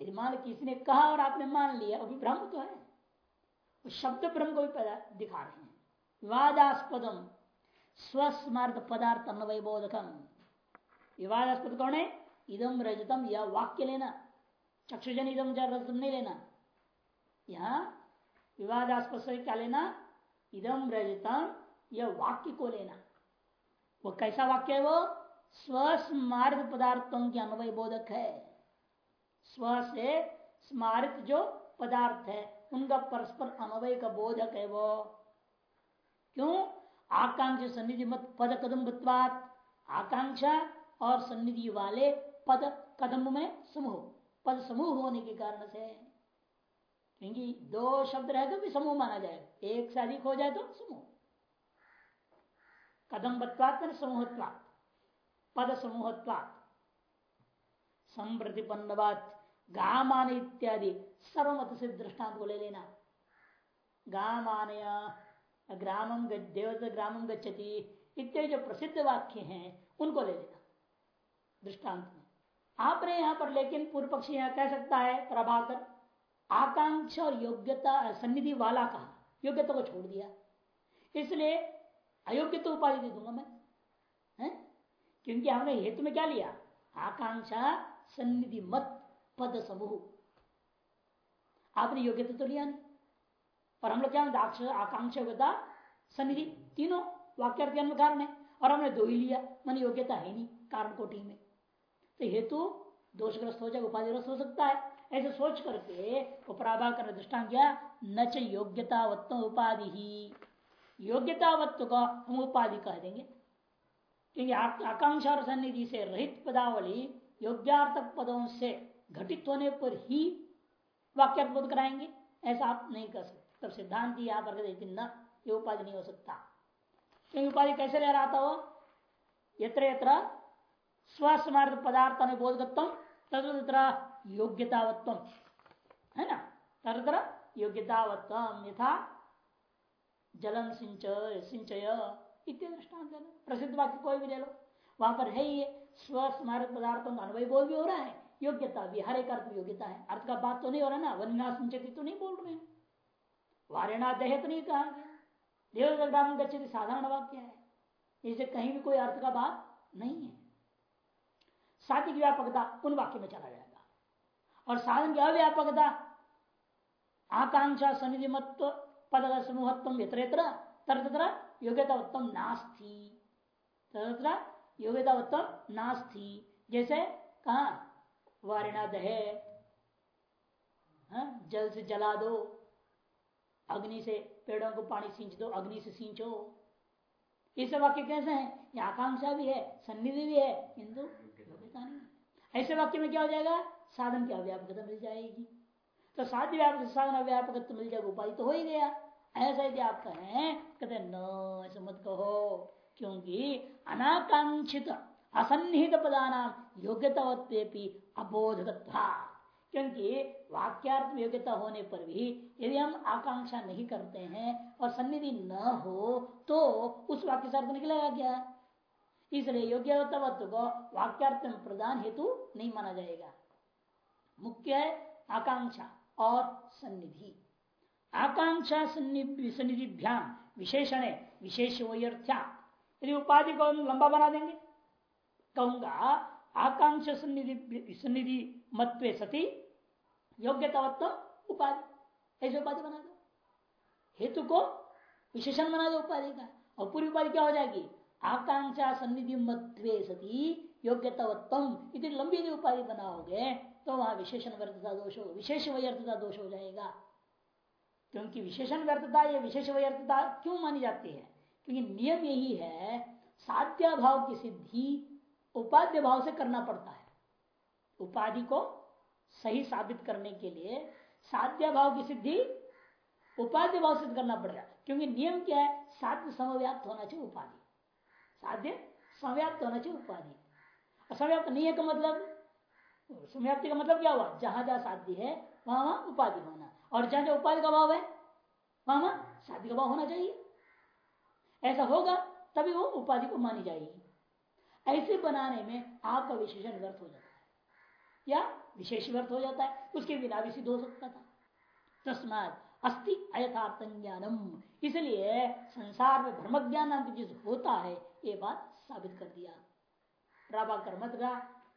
यदि मान किसी ने कहा और आपने मान लिया अभी भ्रम तो है। शब्द भ्रम को भी दिखा रहे हैं। विवादास्पदम, स्वस्मार्थ पदार्थ अन्वय बोधकम विवादास्पद कौन है? इदम रजतम यह वाक्य लेना। चक्षुजन इदम रजतम नहीं लेना। यहाँ विवादास्पद से क्या लेना? इदम रजतम, यह वाक्य को लेना। वो कैसा वाक्य है वो? स्वस्मारित पदार्थों के अन्वय बोधक है। स्व से स्मारित जो पदार्थ है, उनका परस्पर अन्वय का बोधक है वो। क्यों? आकांक्षा सन्निधि मत पद कदम आकांक्षा और सन्निधि वाले पद कदम में समूह। पद समूह होने के कारण से। क्योंकि दो शब्द रहेगा भी समूह माना जाएगा एक से अधिक हो जाए तो समूह। कदम समूहत्वात पद समूहत्वात संप्रतिपन्नवात। गामान इत्यादि। सर्वमत से दृष्टांत को ले लेना। गामानय ग्रामम देवत ग्रामम गच्छति। इत्यादि जो प्रसिद्ध वाक्य हैं, उनको ले लेना। दृष्टांत में। आपने यहाँ पर, लेकिन पूर्व पक्षी यहाँ कह सकता है, प्रभाकर, आकांक्षा और योग्यता, सन्निधि वाला कहा, योग्यता को छोड़ दिया। इसलिए अयोग्य तो उपाधि दे दूँगा मैं, है? क्योंकि हमने हेतु में क्या लिया? आकांक्षा, सन्निधि मत, पद समूह। आपने योग्यता तो लिया नहीं। और हम लोग क्या आकांक्षा योग्यता, सन्निधि, तीनों वाक्य कारण है। और हमने दो ही लिया, मन योग्यता है नहीं, कारण कोटि में। तो हेतु दोषग्रस्त हो जाए उपाधिग्रस्त हो सकता है। ऐसे सोच करके उपराभा कर दृष्टान किया न च योग्यतावत्व उपाधि। ही योग्यतावत्व का हम उपाधि कह देंगे। क्योंकि आकांक्षा और सन्निधि से रहित पदावली योग्यार्थक पदों से घटित होने पर ही वाक्यबोध कराएँगे। ऐसा आप नहीं कर सकते। तब सिद्धांत यहाँ पर न, ये उपाधि नहीं हो सकता। क्योंकि उपाधि कैसे ले रहा था वो? यत्र यत्र स्वसमार्थ पदार्थ बोधगत्व तत्र योग्यतावत्व। है ना? तत्र योग्यतावत्व, यथा जलन सिंचय सिंचय प्रसिद्ध वाक्य कोई भी ले लो। वहाँ पर है ये स्वस्मारक पदार्थों का अनुभव बोल भी हो रहा है, योग्यता भी, हर एक अर्थ योग्यता है। अर्थ का बात तो नहीं हो रहा ना, वन्ना सिंचती तो नहीं बोल रहे हैं। वारणा दहे तो नहीं कहा गया। गच्छति, साधारण वाक्य है। इसे कहीं भी कोई अर्थ का बात नहीं है। साधिक व्यापकता उन वाक्य में चला जाएगा। और साधन की अव्यापकता आकांक्षा सन्निधि मत्व पद समूहत्व यत्र तत्र योग्यता उत्तम नास्ती। तत्र योग्यता उत्तम नास्ती। जैसे कहा? वारिणा दहे हाँ, जल से जला दो। अग्नि से पेड़ों को पानी सींच दो अग्नि से सींचो। ये सब वाक्य कैसे हैं? आकांक्षा भी है सन्निधि भी है किंतु ऐसे वाक्य में क्या हो जाएगा? साधन की अव्यापकता मिल जाएगी। तो साध्य व्यापक साधन अव्यापक मिल जाएगा, उपाय तो हो ही गया। ऐसा यदि आप कहें, कहते न, ऐसा मत कहो, क्योंकि अनाकांक्षित, असन्निहित पदानाम योग्यता अबोधकत्वा। क्योंकि वाक्यार्थ योग्यता होने पर भी यदि हम आकांक्षा नहीं करते हैं और सन्निधि न हो तो उस वाक्य से अर्थ निकलेगा क्या? इसलिए योग्यवत्व को वाक्यार्थ में प्रदान हेतु नहीं माना जाएगा। मुख्य है आकांक्षा और सन्निधि। आकांक्षा सन्निधिभ्याम विशेषण है विशेष यदि उपाधि को हम लंबा बना देंगे, कहूँगा आकांक्षा सन्निधि सन्निधि मत्व सती योग्यतावत्व उपाधि। ऐसे उपाधि बना दो। हेतु को विशेषण बना दो उपाधि का। और पूरी उपाधि क्या हो जाएगी? आकांक्षा सन्निधि मत्वे सती, योग्यतावत्तम इतनी लंबी यदि उपाधि बनाओगे तो वहाँ विशेषण व्यर्थता दोष हो, विशेष व्यर्थता दोष हो जाएगा। क्योंकि विशेषण व्यर्थता या विशेष व्यर्थता क्यों मानी जाती है? क्योंकि नियम यही है साध्या भाव की सिद्धि उपाध्य भाव से करना पड़ता है। उपाधि को सही साबित करने के लिए साध्य भाव की सिद्धि उपाध्य भाव सिद्ध करना पड़ेगा। क्योंकि नियम क्या है? साध्य समव्याप्त होना चाहिए उपाधि। साध्य समव्याप्त होना चाहिए उपाधि। असमव्याप्त नहीं है का मतलब? समव्याप्ति का मतलब क्या हुआ? जहाँ जहाँ साध्य है, वहाँ वहाँ उपाधि होना। और जहाँ जहाँ उपाधि का भाव है, वहाँ वहाँ साध्य का भाव होना चाहिए। ऐसा होगा, तभी वो उपाधि को मानी जाएगी। ऐसे बनाने में आपका विशेषण व्यर्थ हो जाता है। या विशेष व्यर्थ हो जाता है। उसके बिना भी सिद्ध हो सकता था। तस्मात अस्थि अयथार्थ ज्ञानम। इसलिए संसार में ब्रह्म ज्ञान नाम की चीज़ होता है ये बात साबित कर दिया। प्राभाकर मत का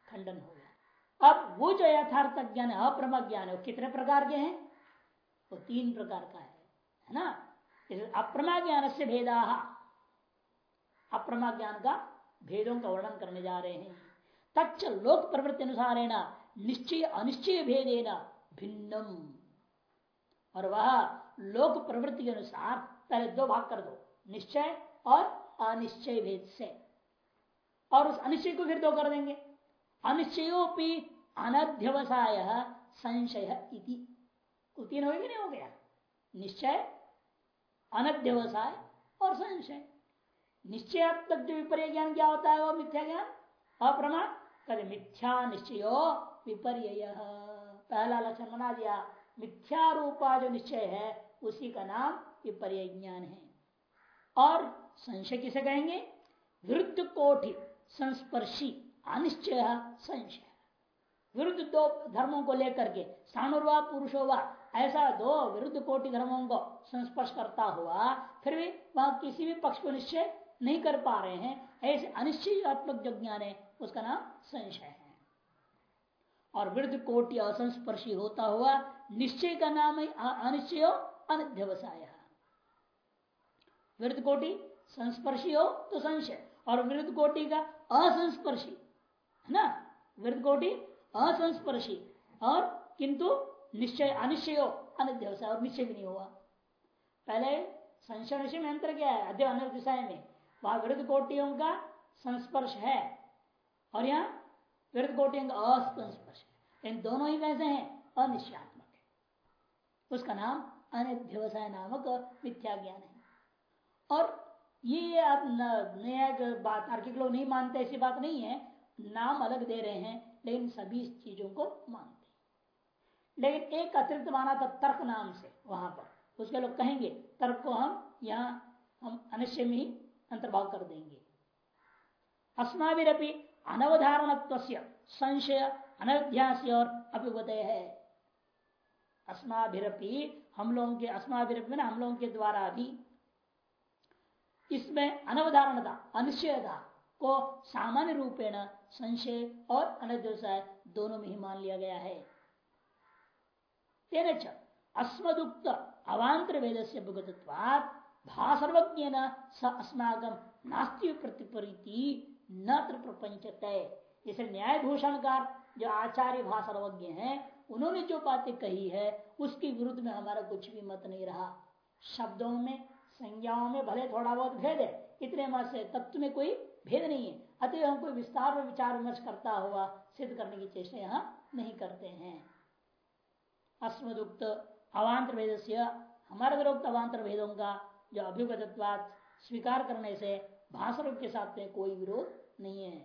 खंडन हो गया। अब वो जो यथार्थ ज्ञान है अप्रमा ज्ञान है, वो कितने प्रकार के हैं? वो तीन प्रकार का है है ना? अप्रमा ज्ञान से भेदा। अप्रमा ज्ञान का भेदों का वर्णन करने जा रहे हैं। तच्च लोक प्रवृत्ति अनुसार निश्चय अनिश्चय भेदेना भिन्नम। और वह लोक प्रवृत्ति के अनुसार पहले दो भाग कर दो, निश्चय और अनिश्चय भेद से। और उस अनिश्चय को फिर दो कर देंगे। अनिश्चयोपि अनध्यवसाय संशय इति। तीन हो नहीं हो गया? निश्चय, अनध्यवसाय और संशय। निश्चयात्मक जो विपर्य ज्ञान क्या होता है वो मिथ्या ज्ञान? अप्रमाण। कभी मिथ्या निश्चय विपर्य पहला लक्षण बना दिया। मिथ्या रूपा जो निश्चय है, उसी का नाम विपर्य ज्ञान है। और संशय किसे कहेंगे? विरुद्ध कोटि संस्पर्शी अनिश्चय संशय। विरुद्ध दो धर्मों को लेकर के स्थानुर्वा पुरुषोवा ऐसा दो विरुद्ध कोटि धर्मों को संस्पर्श करता हुआ फिर भी वहाँ किसी भी पक्ष को निश्चय नहीं कर पा रहे हैं, ऐसे अनिश्चयात्मक जो ज्ञान है, उसका नाम संशय है। और वृद्ध कोटि असंस्पर्शी होता हुआ निश्चय का नाम है अनिश्चय अनध्यवसाय वृद्ध कोटि संस्पर्शी हो तो संशय। और वृद्ध कोटि का असंस्पर्शी, है ना? वृद्ध कोटि, असंस्पर्शी। और किंतु निश्चय, अनिश्चय हो अनध्यवसाय और निश्चय भी नहीं हुआ। पहले संशय निश्चय में अंतर क्या है? अध्य अनर्दिशाय में। वहाँ विरुद्ध कोटियों का संस्पर्श है। और यहाँ विरुद्ध कोटियों का असंस्पर्श इन दोनों ही वैसे हैं, अनिश्चयात्मक है। उसका नाम अनिध्यवसाय नामक मिथ्या ज्ञान है। और ये आप नया बात तार्किक लोग नहीं मानते, ऐसी बात नहीं है। नाम अलग दे रहे हैं, लेकिन सभी चीज़ों को मानते लेकिन एक अतिरिक्त माना था तर्क नाम से, वहाँ पर। उसके लोग कहेंगे, तर्क को हम यहाँ, हम अनिश्चय में ही अंतर्भाव कर देंगे। अस्माभिरपि अनवधारण संशय अनध्यास और अभिवत है। अस्माभिरपि हम लोगों के, अस्माभिरपि हम लोगों के द्वारा भी इसमें अनवधारणता, अनिश्चयता को सामान्य रूपेण संशय और अनध्यवसाय दोनों में ही मान लिया गया है। तेरे अस्मदुक्त अवान्तर वेद से भुगतत्वात् भासर्वज्ञ न, स अस्मागम नास्ति प्रतिपरीति न प्रपंचते इसे न्याय भूषणकार जो आचार्य भाषर्वज्ञ हैं, उन्होंने जो बातें कही है, उसके विरुद्ध में हमारा कुछ भी मत नहीं रहा। शब्दों में संज्ञाओं में भले थोड़ा बहुत भेद है, इतने मत से तत्व में कोई भेद नहीं है। अतः हम कोई विस्तार में विचार विमर्श करता हुआ सिद्ध करने की चेष्टा यहाँ नहीं करते हैं। अस्मदुक्त अवान्तर भेद से हमारे अवान्तर भेदों का जो अभ्युगतवाद स्वीकार करने से भाषरूप के साथ में कोई विरोध नहीं है।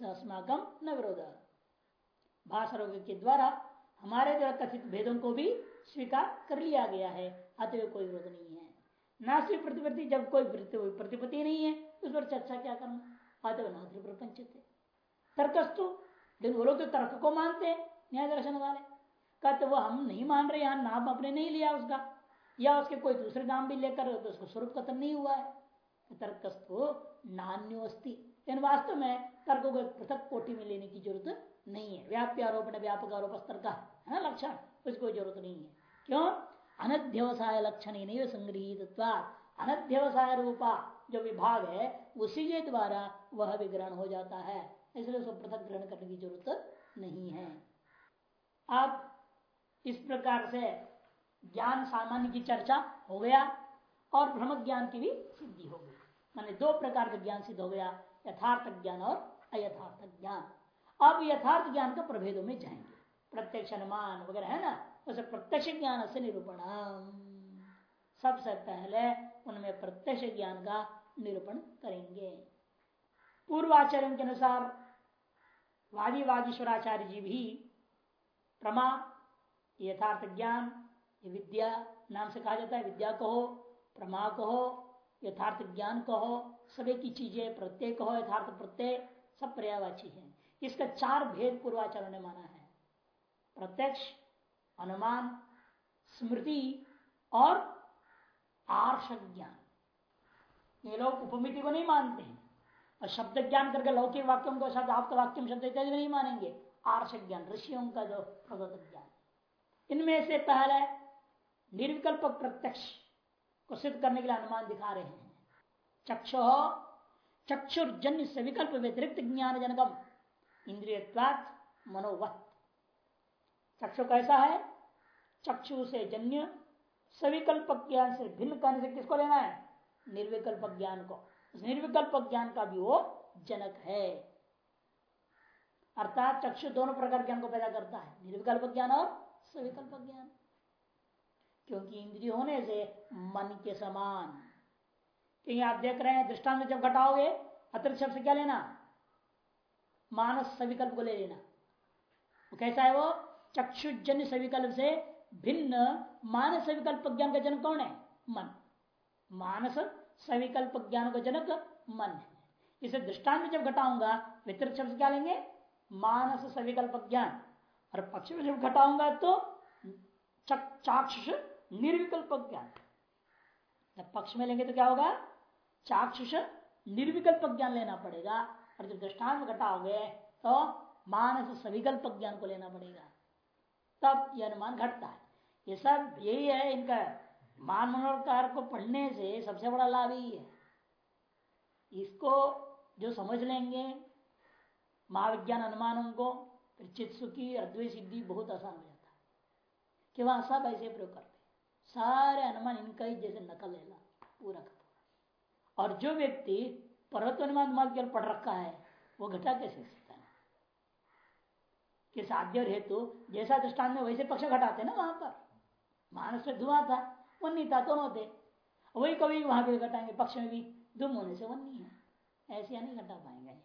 अस्माकम न विरोध। भाषरोग के द्वारा हमारे द्वारा कथित भेदों को भी स्वीकार कर लिया गया है अतः कोई विरोध नहीं है। नास्ति प्रतिपत्ति, जब कोई प्रतिपत्ति नहीं है, उस पर चर्चा क्या करना अतः नास्ति प्रपंच तर्कस्तु, लेकिन वो लोग तो तर्क को मानते हैं, न्याय दर्शन वाले। कहते वो हम नहीं मान रहे यहाँ नाम अपने नहीं लिया उसका। या उसके कोई दूसरे नाम भी लेकर तो उसको स्वरूप कथन नहीं हुआ है। तर्कस्तु नान्योस्ती लेकिन वास्तव में तर्क को पृथक कोटि में लेने की ज़रूरत नहीं है। व्याप्य आरोपण, व्यापक आरोप स्तर का, है ना, लक्षण? उसकी ज़रूरत नहीं है। क्यों? अनध्यवसाय लक्षण ही नहीं संग्रहित अनध्यवसाय रूपा जो विभाग है, उसी के द्वारा वह भी ग्रहण हो जाता है। इसलिए उसको पृथक ग्रहण करने की ज़रूरत नहीं है। अब इस प्रकार से ज्ञान सामान्य की चर्चा हो गया और भ्रम ज्ञान की भी सिद्धि हो गई। माने दो प्रकार का ज्ञान सिद्ध हो गया, यथार्थ ज्ञान और अयथार्थ ज्ञान। अब यथार्थ ज्ञान का प्रभेदों में जाएँगे। प्रत्यक्ष अनुमान वगैरह, है ना? उसे प्रत्यक्ष ज्ञान से निरूपण सबसे पहले उनमें प्रत्यक्ष ज्ञान का निरूपण करेंगे। पूर्वाचरण के अनुसार वादी वादीश्वराचार्य जी भी प्रमा, यथार्थ ज्ञान विद्या नाम से कहा जाता है, विद्या कहो, प्रमा कहो, यथार्थ ज्ञान कहो, सभी की चीज़ें प्रत्यय कहो, यथार्थ प्रत्यय, सब पर्यावाची है। इसका चार भेद पूर्वाचार्य ने माना है। प्रत्यक्ष अनुमान स्मृति और आर्ष ज्ञान। ये लोग उपमिति को नहीं मानते हैं। और शब्द ज्ञान करके लौकिक वाक्यों को शब्द आपका वाक्य शब्द इत्यादि नहीं मानेंगे। आर्ष ज्ञान, ऋषियों का जो प्रगत ज्ञान। इनमें से पहले निर्विकल्प प्रत्यक्ष को सिद्ध करने के लिए अनुमान दिखा रहे हैं। चक्षु, चक्षुर्जन्य से विकल्प व्यतिरिक्त ज्ञान जनकम इंद्रियवाद मनोवत। चक्षु कैसा है? चक्षु से जन्य, सविकल्प ज्ञान से भिन्न करने से किसको लेना है? निर्विकल्प ज्ञान को। उस निर्विकल्प ज्ञान का भी वो जनक है। अर्थात चक्षु दोनों प्रकार ज्ञान को पैदा करता है, निर्विकल्प ज्ञान और सविकल्प ज्ञान। क्योंकि इंद्रिय होने से मन के समान। क्योंकि आप देख रहे हैं, दृष्टांत जब घटाओगे, अतिरिक्त शब्द से क्या लेना? मानस सविकल्प को ले लेना। कैसा है वो? चक्षुजन्य सविकल्प से भिन्न मानस विकल्प ज्ञान का जनक कौन है? मन। मानस सविकल्प ज्ञान का जनक मन है। इसे दृष्टांत जब घटाऊँगा, वितरित शब्द क्या लेंगे? मानस सविकल्प ज्ञान। और पक्ष में जब घटाऊँगा तो चाक्षुष निर्विकल्प ज्ञान। जब पक्ष में लेंगे तो क्या होगा? चाक्षुष निर्विकल्प ज्ञान लेना पड़ेगा। और जब दृष्टांत घटाओगे तो मानस सविकल्प ज्ञान को लेना पड़ेगा। तब यह अनुमान घटता है। ये सब यही है इनका मान मनोकार को पढ़ने से सबसे बड़ा लाभ यही है। इसको जो समझ लेंगे, महाविज्ञान अनुमानों को चित्त सुखी अद्वैत सिद्धि बहुत आसान हो जाता है कि वहाँ सब ऐसे प्रयोग करते सारे अनुमान इनका ही जैसे नकल लेना पूरा का पूरा। और जो व्यक्ति पर्वत अनुमान केवल पढ़ रखा है, वो घटा कैसे? है कि साध्य और हेतु, जैसा दृष्टान में वैसे पक्ष घटाते ना वहाँ पर। मानस में धुआँ था, वन्नी था, दोनों थे। वही कभी वहाँ पे घटाएँगे, पक्ष में भी धूम होने से वन्नी है। ऐसे नहीं घटा पाएँगे।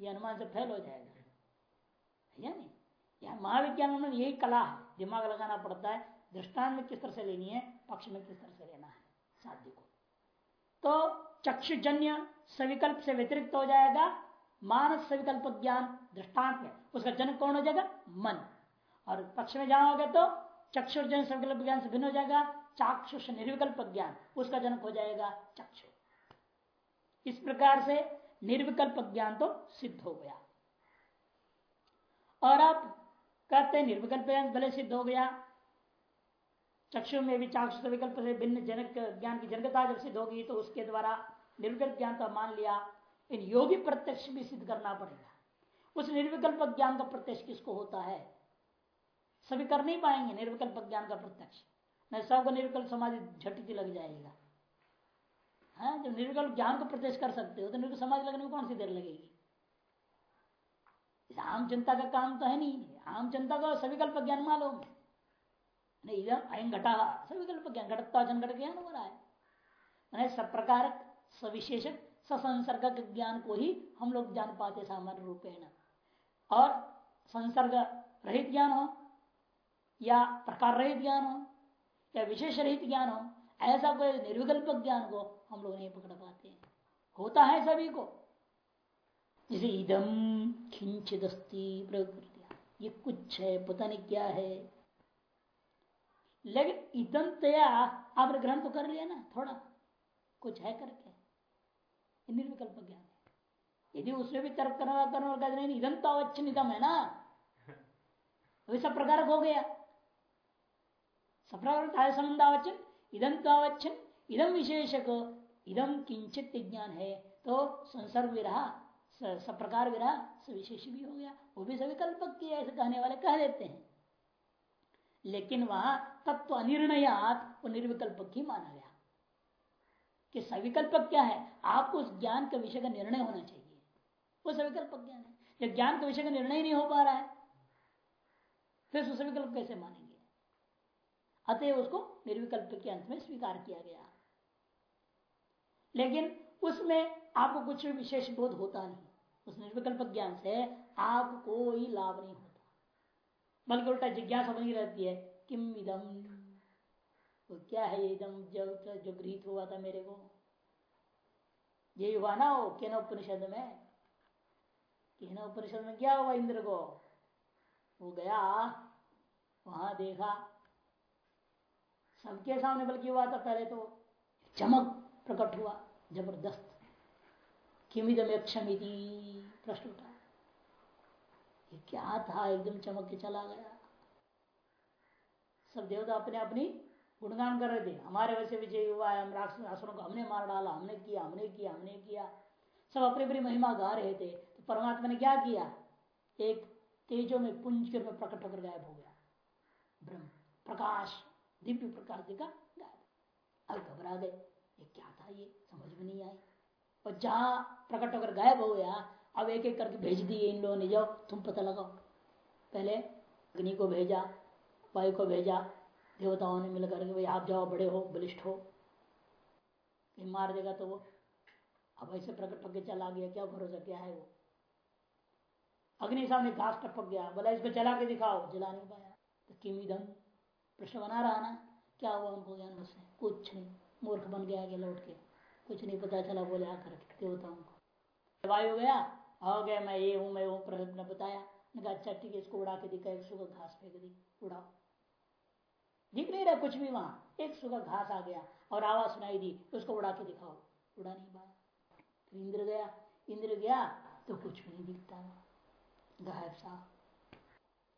ये अनुमान से फैल हो जाएगा। या नहीं? यह महाविज्ञान में यही कला है। दिमाग लगाना पड़ता है दृष्टान में किस तरह से लेनी है, पक्ष में किस तरह से लेना है, साध्य को। तो चक्षुजन्य सविकल्प से व्यतिरिक्त हो जाएगा मानस सविकल्प ज्ञान दृष्टांत में उसका जनक कौन हो जाएगा? मन। और पक्ष में जाओगे तो चक्षुर जन सविकल्प ज्ञान से भिन्न हो जाएगा। चाक्षुष निर्विकल्प ज्ञान, उसका जनक हो जाएगा चक्षु। इस प्रकार से निर्विकल्प ज्ञान तो सिद्ध हो गया। और आप कहते हैं निर्विकल्प भले सिद्ध हो गया। चक्षु में भी चाक्षु विकल्प से भिन्न जनक ज्ञान की जनकता जब सिद्ध होगी तो उसके द्वारा निर्विकल्प ज्ञान का मान लिया। इन योगी प्रत्यक्ष भी सिद्ध करना पड़ेगा। उस निर्विकल्प ज्ञान का प्रत्यक्ष किसको होता है? सभी कर नहीं पाएँगे, निर्विकल्प ज्ञान का प्रत्यक्ष। नहीं सबको निर्विकल्प समाधि झटती लग जाएगा। हाँ जब निर्विकल्प ज्ञान को प्रत्यक्ष कर सकते हो तो निर्विकल्प समाधि लगने में कौन सी देर लगेगी? आम जनता का काम तो है नहीं। आम जनता को सविकल्प ज्ञान मालूम है। अयम घटा, सविकल्प ज्ञान घटत्वाचन घट ज्ञान हो रहा है। सब प्रकार, सविशेषक ससंसर्ग ज्ञान को ही हम लोग जान पाते सामान्य रूपेण। और संसर्ग रहित ज्ञान हो, या प्रकार रहित ज्ञान हो, या विशेष रहित ज्ञान हो, ऐसा कोई निर्विकल्प ज्ञान को हम लोग नहीं पकड़ पाते। होता है सभी को। जैसे इदम खिंचित प्रकृतिया। ये कुछ है, पता नहीं क्या है। लेकिन इदम तया आपने ग्रहण तो कर लिया ना, थोड़ा कुछ है करके। निर्विकल्प ज्ञान है। यदि उसमें भी तर्क करना करना नहीं इदम तो अवच्छन इदम है ना? सब प्रकार हो गया। सब प्रकार संबंधावचन इदम तो अवच्छन इदम विशेषक इधम किंचित ज्ञान है तो संसर्ग भी रहा सब प्रकार भी रहा विशेष भी हो गया। वो भी सभी कल्पक किया ऐसे कहने वाले कह देते हैं। लेकिन वहाँ तत्व अनिर्णयात वो निर्विकल्पक ही माना गया। कि सविकल्पक क्या है? आपको उस ज्ञान का विषय का निर्णय होना चाहिए। वो सविकल्पक ज्ञान है। जब ज्ञान का विषय का निर्णय नहीं हो पा रहा है, फिर सविकल्प कैसे मानेंगे? अतः उसको निर्विकल्प के अंत में स्वीकार किया गया। लेकिन उसमें आपको कुछ भी विशेष बोध होता नहीं। उस निर्विकल्प ज्ञान से आपको कोई लाभ नहीं होता। बल्कि उल्टा जिज्ञासा बनी रहती है किम इदम तो क्या है एकदम जो जो गृहित हुआ था मेरे को? ये हुआ ना वो केन उपनिषद में? केन उपनिषद में क्या हुआ इंद्र को? वो गया, वहाँ देखा। सबके सामने बल्कि हुआ था पहले तो चमक प्रकट हुआ, ज़बरदस्त। किमिदम क्षमिति प्रश्न उठा। ये क्या था? एकदम चमक के चला गया। सब देवता अपने अपनी गुणगान कर रहे थे। हमारे वैसे विजय हुआ है, हम राक्षसों को हमने मार डाला, हमने किया हमने किया हमने किया। सब अपनी अपनी महिमा गा रहे थे। तो परमात्मा ने क्या किया? एक तेजो में, पुंज के में प्रकट होकर गायब हो गया। ब्रह्म, प्रकाश, दिव्य प्रकाश दिखा गायब। अब घबरा गए। ये क्या था ये? समझ में नहीं आई। और जहाँ प्रकट होकर गायब हो गया, अब एक एक करके भेज दिए इन लोगों ने, जाओ, तुम पता लगाओ। पहले अग्नि को भेजा, वायु को भेजा देवताओं ने मिलकर के भाई, आप जाओ, बड़े हो, बलिष्ठ हो। मार देगा तो वो, अब ऐसे प्रकट होकर चला गया, क्या भरोसा, क्या है वो? अग्नि सामने घास टपक गया, बोला, इसको चला के दिखाओ। जला नहीं पाया। तो किम इधम प्रश्न बना रहा ना, क्या हुआ उनको ज्ञान उससे कुछ नहीं, मूर्ख बन गया आगे लौट के। कुछ नहीं पता चला, बोले, आकर देवताओं को। वायु गया हो गया मैं ये हूँ, मैं हूँ प्रहलाद ने बताया। अच्छा ठीक है इसको उड़ा के दिखा, एक सुबह घास फेंक दी, उड़ाओ। दिख नहीं रहा कुछ भी वहाँ। एक सुबह घास आ गया और आवाज़ सुनाई दी, उसको उड़ा के दिखाओ। उड़ा नहीं पाया। फिर इंद्र गया। इंद्र गया तो कुछ भी नहीं दिखता। गायब सा।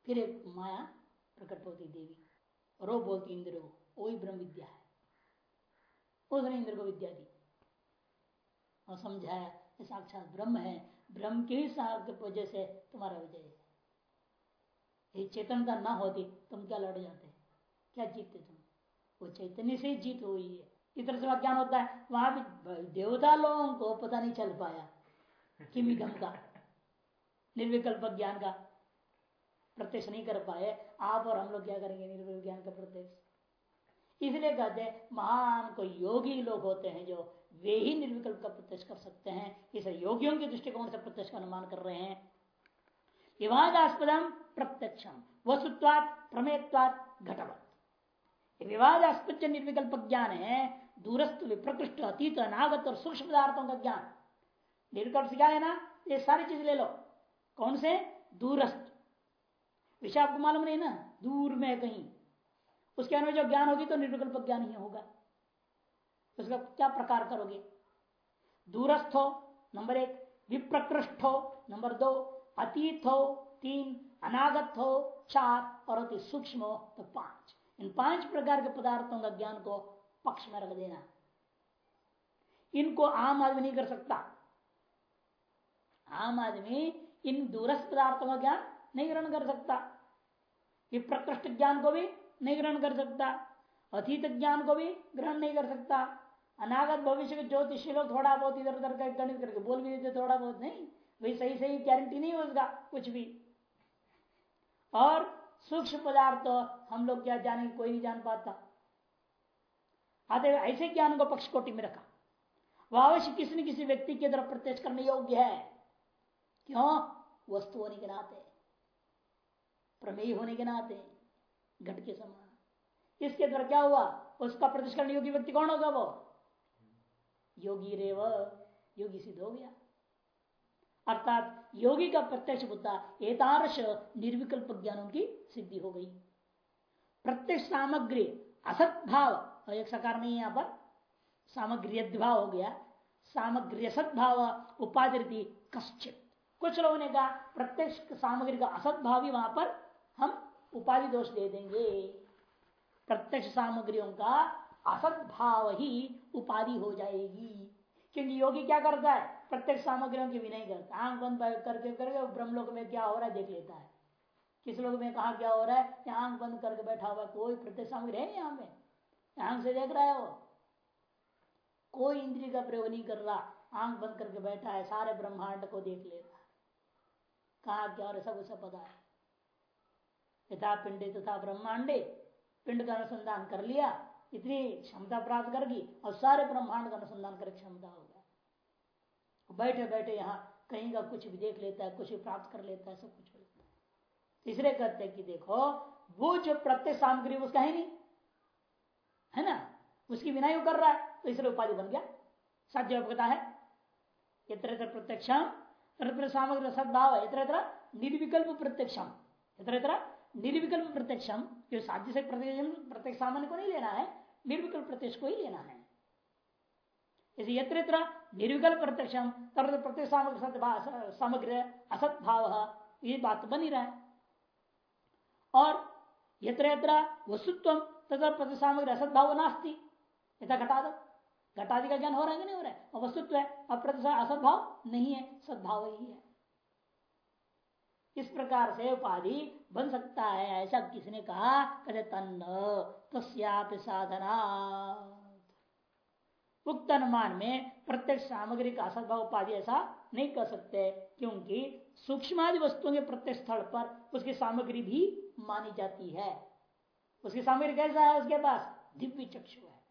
फिर एक माया प्रकट होती देवी। और वो बोलती इंद्र को वही ब्रह्म विद्या है। उसने इंद्र को विद्या दी। और समझाया साक्षात ब्रह्म है। ब्रह्म के ही वजह से तुम्हारा विजय है। ये चेतनता ना होती, तुम क्या लड़ जाते? क्या जीतते तुम? वो चैतन्य से जीत हुई है। इस तरह से ज्ञान होता है, वहाँ भी देवता लोगों को पता नहीं चल पाया। किमिदम का निर्विकल्प ज्ञान का प्रत्यक्ष नहीं कर पाए। आप और हम लोग क्या करेंगे निर्विकल्प ज्ञान का प्रत्यक्ष? इसलिए कहते हैं, महान को योगी लोग होते हैं जो वे ही निर्विकल्प का प्रत्यक्ष कर सकते हैं। इसे योगियों के दृष्टिकोण से प्रत्यक्ष का अनुमान कर रहे हैं। विवादास्पदम प्रत्यक्षम वसुत्वाद प्रमेयत्वाद घटवत। विवादास्पद निर्विकल्प ज्ञान है दूरस्थ विप्रकृष्ट अतीत, अनागत और सूक्ष्म पदार्थों का ज्ञान। निर्विकल्प क्या है ना? ये सारी चीज़ ले लो। कौन से? दूरस्थ। विषय आपको मालूम नहीं ना? दूर में कहीं। उसके अनुसार जो ज्ञान होगी तो निर्विकल्प ज्ञान ही होगा। उसका क्या प्रकार करोगे? दूरस्थ हो, नंबर एक। विप्रकृष्ट हो, नंबर दो। अतीत हो, तीन। अनागत हो, चार। और अति सूक्ष्म हो तो पाँच। इन पाँच प्रकार के पदार्थों का ज्ञान को पक्ष में रख देना। इनको आम आदमी नहीं कर सकता। आम आदमी इन दूरस्थ पदार्थों का ज्ञान नहीं ग्रहण कर सकता। विप्रकृष्ट ज्ञान को भी नहीं ग्रहण कर सकता। अतीत ज्ञान को भी ग्रहण नहीं कर सकता। अनागत भविष्य के ज्योतिषी लोग थोड़ा बहुत इधर उधर का गणित करके बोल भी देते, थोड़ा बहुत नहीं। वही सही सही गारंटी नहीं होगा कुछ भी। और सूक्ष्म पदार्थ हम लोग क्या जाने कोई नहीं जान पाता। अतः ऐसे ज्ञान को पक्ष कोटि में रखा। वह अवश्य किसी न किसी व्यक्ति की तरफ़ प्रत्यक्ष करने योग्य है। क्यों? वस्तु होने के नाते। प्रमेय होने के नाते। घट के समान। इसके द्वारा क्या हुआ? उसका प्रत्यक्ष करने योग्य व्यक्ति कौन होगा वो? योगी रेव। योगी सिद्ध हो गया। अर्थात योगी का प्रत्यक्ष बुद्धा एतारश निर्विकल्प ज्ञानों की सिद्धि हो गई। प्रत्यक्ष सामग्री, असत भाव एक सकार नहीं यहाँ पर। सामग्री भाव हो गया। सामग्री असत भाव उपाधि कश्चित। कुछ लोगों ने कहा, प्रत्यक्ष सामग्री का असत भाव ही वहाँ पर हम उपाधि दोष दे देंगे। प्रत्यक्ष सामग्रियों का असत भाव ही उपाधि हो जाएगी। क्योंकि योगी क्या करता है? प्रत्येक सामग्रियों की नहीं करता आँख बंद करके करके ब्रह्मलोक में क्या हो रहा है देख लेता है। किस लोग में कहा क्या हो रहा है? आँख बंद करके बैठा हुआ कोई प्रत्येक सामग्री है यहाँ में आँख से देख रहा है वो। कोई इंद्रिय का प्रयोग नहीं कर रहा। आँख बंद करके बैठा है, सारे ब्रह्मांड को देख ले रहा कहा क्या और सब उसे पता है। यथा पिंडे तथा ब्रह्मांडे। पिंड का अनुसंधान कर लिया। इतनी क्षमता प्राप्त करगी और सारे ब्रह्मांड का अनुसंधान कर क्षमता हो गया। बैठे बैठे यहाँ कहीं का कुछ भी देख लेता है, कुछ भी प्राप्त कर लेता है, सब कुछ हो लेता है। तीसरे कहते हैं कि देखो, वो जो प्रत्येक सामग्री, उसका है नहीं। है ना? उसकी बिना ही कर रहा है तो इसलिए उपाधि बन गया। साध्य पता है। इतर प्रत्यक्षम सामग्री, सद्भाव है इतर निर्विकल्प प्रत्यक्षम इतर निर्विकल्प प्रत्यक्षम, जो साध्य से प्रत्यक्ष सामान्य को नहीं लेना है, निर्विकल्प प्रत्यक्ष को ही लेना है। इसे यत्र यत्र निर्विकल्प प्रत्यक्षम तब प्रत्यक्ष सामग्री सामग्री असत भाव, ये बात बन ही रहा है। और यत्र यत्र वस्तुत्व तथा प्रत्यक्ष सामग्री असत भाव नास्ती। यथा घटाद। घटादि का ज्ञान हो रहा है कि नहीं हो रहा है? वस्तुत्व है। और प्रत्यक्ष असत भाव नहीं है, सद्भाव ही है। इस प्रकार से उपाधि बन सकता है? ऐसा किसने कहा? कहते, तन्न साधना। उक्त अनुमान में प्रत्यक्ष सामग्री का असद्भाव उपाधि ऐसा नहीं कर सकते, क्योंकि सूक्ष्मादि वस्तुओं के प्रत्येक स्थल पर उसकी सामग्री भी मानी जाती है। उसकी सामग्री कैसा है? उसके पास दिव्य चक्षु है।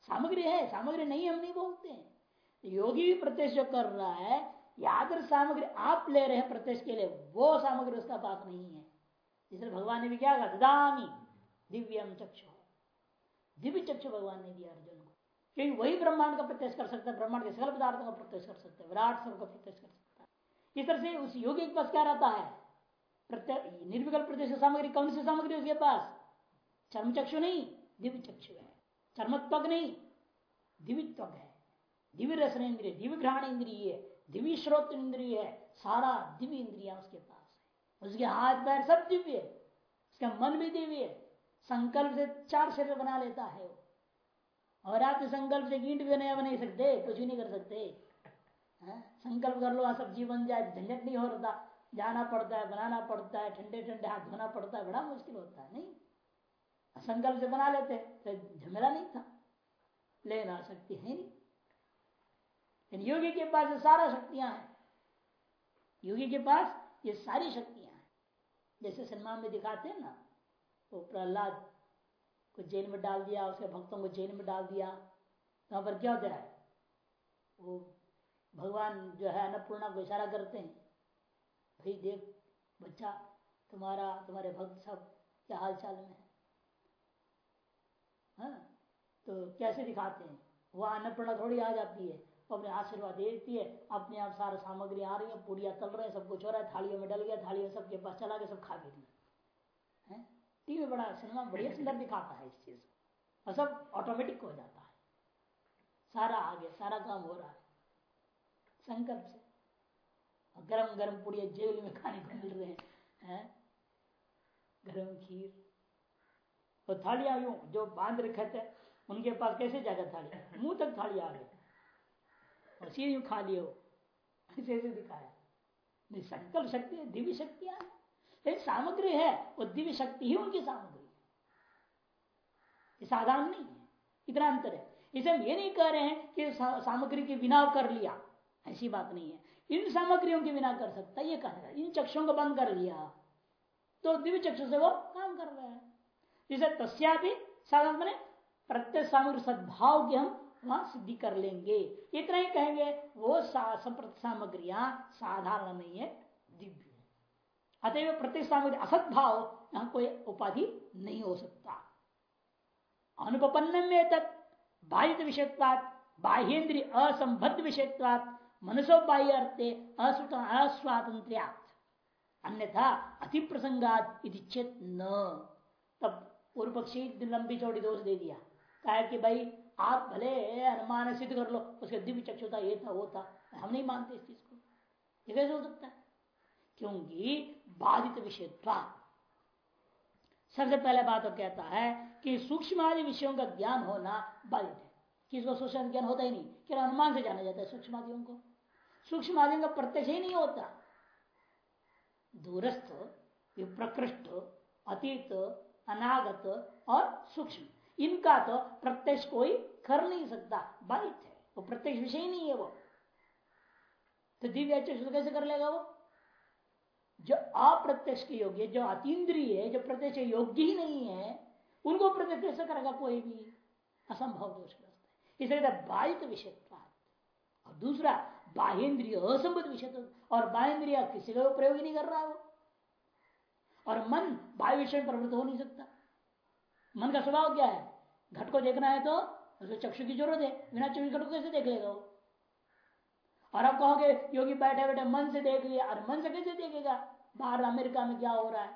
सामग्री है, सामग्री नहीं हम नहीं बोलते योगी भी प्रत्यक्ष जो कर रहा है यादर सामग्री आप ले रहे हैं प्रत्यक्ष के लिए, वो सामग्री उसका पास नहीं है। इसलिए भगवान ने भी क्या कहा? दामी दिव्यम चक्षु। दिव्य चक्षु भगवान ने दिया अर्जुन को। क्योंकि वही ब्रह्मांड का प्रत्यक्ष कर सकता है, ब्रह्मांड के सकल पदार्थों का प्रत्यक्ष कर सकता है, विराट स्वरूप का प्रत्यक्ष कर सकता है। इस तरह से उस योगी के पास क्या रहता है? निर्विकल्प प्रत्यक्ष सामग्री, कौन सी सामग्री उसके पास? चर्म चक्षु नहीं, दिव्य चक्षु है। चर्मत्वक नहीं दिव्य है। दिव्य रसन इंद्रिय दिव्य ग्रहण इंद्रिय दिव्य श्रोत इंद्रिय है, सारा दिव्य इंद्रिया उसके पास है। उसके हाथ, पैर सब दिव्य है, उसका मन भी दिव्य है। संकल्प से चार शरीर बना लेता है और आप संकल्प से ईंट भी नहीं बना सकते, कुछ भी नहीं कर सकते। है? संकल्प कर लो सब्ज़ी बन जाए, झंझट नहीं हो रहा। जाना पड़ता है, बनाना पड़ता है, ठंडे ठंडे हाथ धोना पड़ता है, बड़ा मुश्किल होता है, नहीं? संकल्प से बना लेते तो झमेला नहीं था। लेना शक्ति है नहीं? योगी के पास ये सारा शक्तियाँ हैं। योगी के पास ये सारी शक्तियाँ हैं। जैसे सिनेमा में दिखाते हैं ना, वो प्रहलाद को जेल में डाल दिया, उसके भक्तों को जेल में डाल दिया। वहाँ पर क्या होता है? वो भगवान जो है अन्नपूर्णा को इशारा करते हैं, भाई देख, बच्चा, तुम्हारा, तुम्हारे भक्त सब क्या हाल चाल में है? हाँ? तो कैसे दिखाते हैं? वह अन्नपूर्णा थोड़ी आ जाती है। अपने आशीर्वाद देती है। अपने आप सारा सामग्री आ रही है, पूड़िया तल रहे हैं, सब कुछ हो रहा है, थालियों में डल गया, थालियों सबके पास चला गया, सब खा भी टीवी बड़ा सिनेमा बढ़िया सुंदर दिखाता है इस चीज़ और सब ऑटोमेटिक हो जाता है। सारा आगे, सारा काम हो रहा है। संकल्प से। गरम गरम पुड़िया जेल में खाने को मिल रहे हैं। गरम खीर। और थालियाँ जो बाँध रखे थे, उनके पास कैसे जाएगा थाली मुँह तक थाली आ गई। और सीधे यूँ खा लियो। ऐसे ऐसे दिखाया संकल्प शक्ति है, दिव्य शक्तियाँ लेकिन सामग्री है, वो दिव्य शक्ति ही उनकी सामग्री है। साधारण नहीं है, इतना अंतर है। इसे हम ये नहीं कह रहे हैं कि सामग्री के बिना कर लिया। ऐसी बात नहीं है। इन सामग्रियों के बिना कर सकता ये कहना इन चक्षुओं को बंद कर लिया। तो दिव्य चक्षु से वो काम कर रहे हैं। जिसे तस्या भी बने प्रत्येक सामग्री सद्भाव की हम वहाँ सिद्धि कर लेंगे। इतना ही कहेंगे, वो सामग्रियाँ साधारण नहीं है दिव्य अतएव प्रत्येक सामग्री असद्भाव यहाँ कोई उपाधि नहीं हो सकता। अनुपन्न में तत् बाधित विषयत्वात, बाह्यन्द्रिय असंबद्ध विषयत्वात, मनसो बाह्य अर्थे अस्वातंत्र अन्यथा अति प्रसंगात चेत न। तब पूर्व पक्षी लंबी चौड़ी दोष दे दिया। कहा कि भाई आप भले अनुमान सिद्ध कर लो, उसके दिव्य चक्षुता ये था वो था हम नहीं मानते इस चीज़ को। ये कैसे हो सकता है? क्योंकि बाधित विषय सबसे पहले बात तो कहता है कि सूक्ष्म आदि विषयों का ज्ञान होना बाधित है। किसको सूक्ष्म ज्ञान होता ही नहीं? क्या अनुमान से जाना जाता है सूक्ष्म आदियों को। सूक्ष्म आदियों का प्रत्यक्ष ही नहीं होता। दूरस्थ प्रकृष्ट अतीत, अनागत और सूक्ष्म। इनका तो प्रत्यक्ष कोई कर नहीं सकता, बाधित है। वो प्रत्यक्ष विषय ही नहीं है वो। तो दिव्य कैसे कर लेगा वो? जो अप्रत्यक्ष के योग्य, जो अतीन्द्रिय है, जो प्रत्यक्ष योग्य ही नहीं है, उनको प्रत्यक्ष करेगा कोई भी? असंभव दोषग्रस्त है। इसलिए बाधित विषय और दूसरा बाहेन्द्रिय असंबद्ध विषय और बाहेन्द्रिय किसी का प्रयोग ही नहीं कर रहा है वो। और मन बाह्य विषय प्रवृत्त हो नहीं सकता। मन का स्वभाव क्या है? घट को देखना है तो उसे चक्षु की ज़रूरत है। बिना चक्षु घट को कैसे देख लेगा वो? और आप कहोगे, योगी बैठे बैठे मन से देख लिया। और मन से कैसे देखेगा? बाहर अमेरिका में क्या हो रहा है?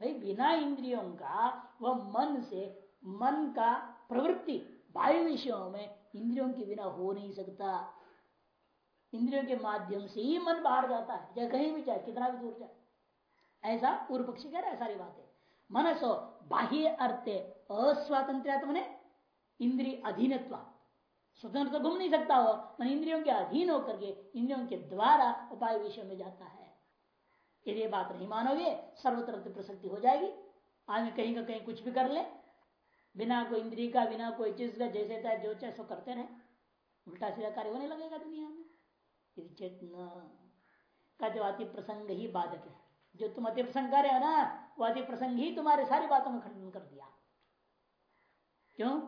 भाई, बिना इंद्रियों का वह मन से, मन का प्रवृत्ति वायु विषयों में इंद्रियों के बिना हो नहीं सकता। इंद्रियों के माध्यम से ही मन बाहर जाता है। चाहे कहीं भी जाए, कितना भी दूर जाए। ऐसा पूर्व पक्षी कह रहा है, सारी बातें। मनसो बाह्य अर्थ अस्वातंत्र मैंने इंद्रिय अधीनत्व स्वतंत्र तो घूम नहीं सकता हो मन इंद्रियों के अधीन होकर के इंद्रियों के द्वारा उपाय विषय में जाता है यदि बात नहीं मानोगे सर्वत्र प्रसक्ति हो जाएगी आदमी कहीं का कहीं कुछ भी कर ले बिना कोई इंद्रिय का बिना कोई चीज़ का जैसे था जो चाहे सो करते रहे उल्टा सीधा कार्य होने लगेगा दुनिया में यदि चेतना का जो अति प्रसंग ही बाधक है जो तुम अति प्रसंग कर रहे हो ना, वो अति प्रसंग ही तुम्हारे सारी बातों में खंडन कर दिया। क्यों?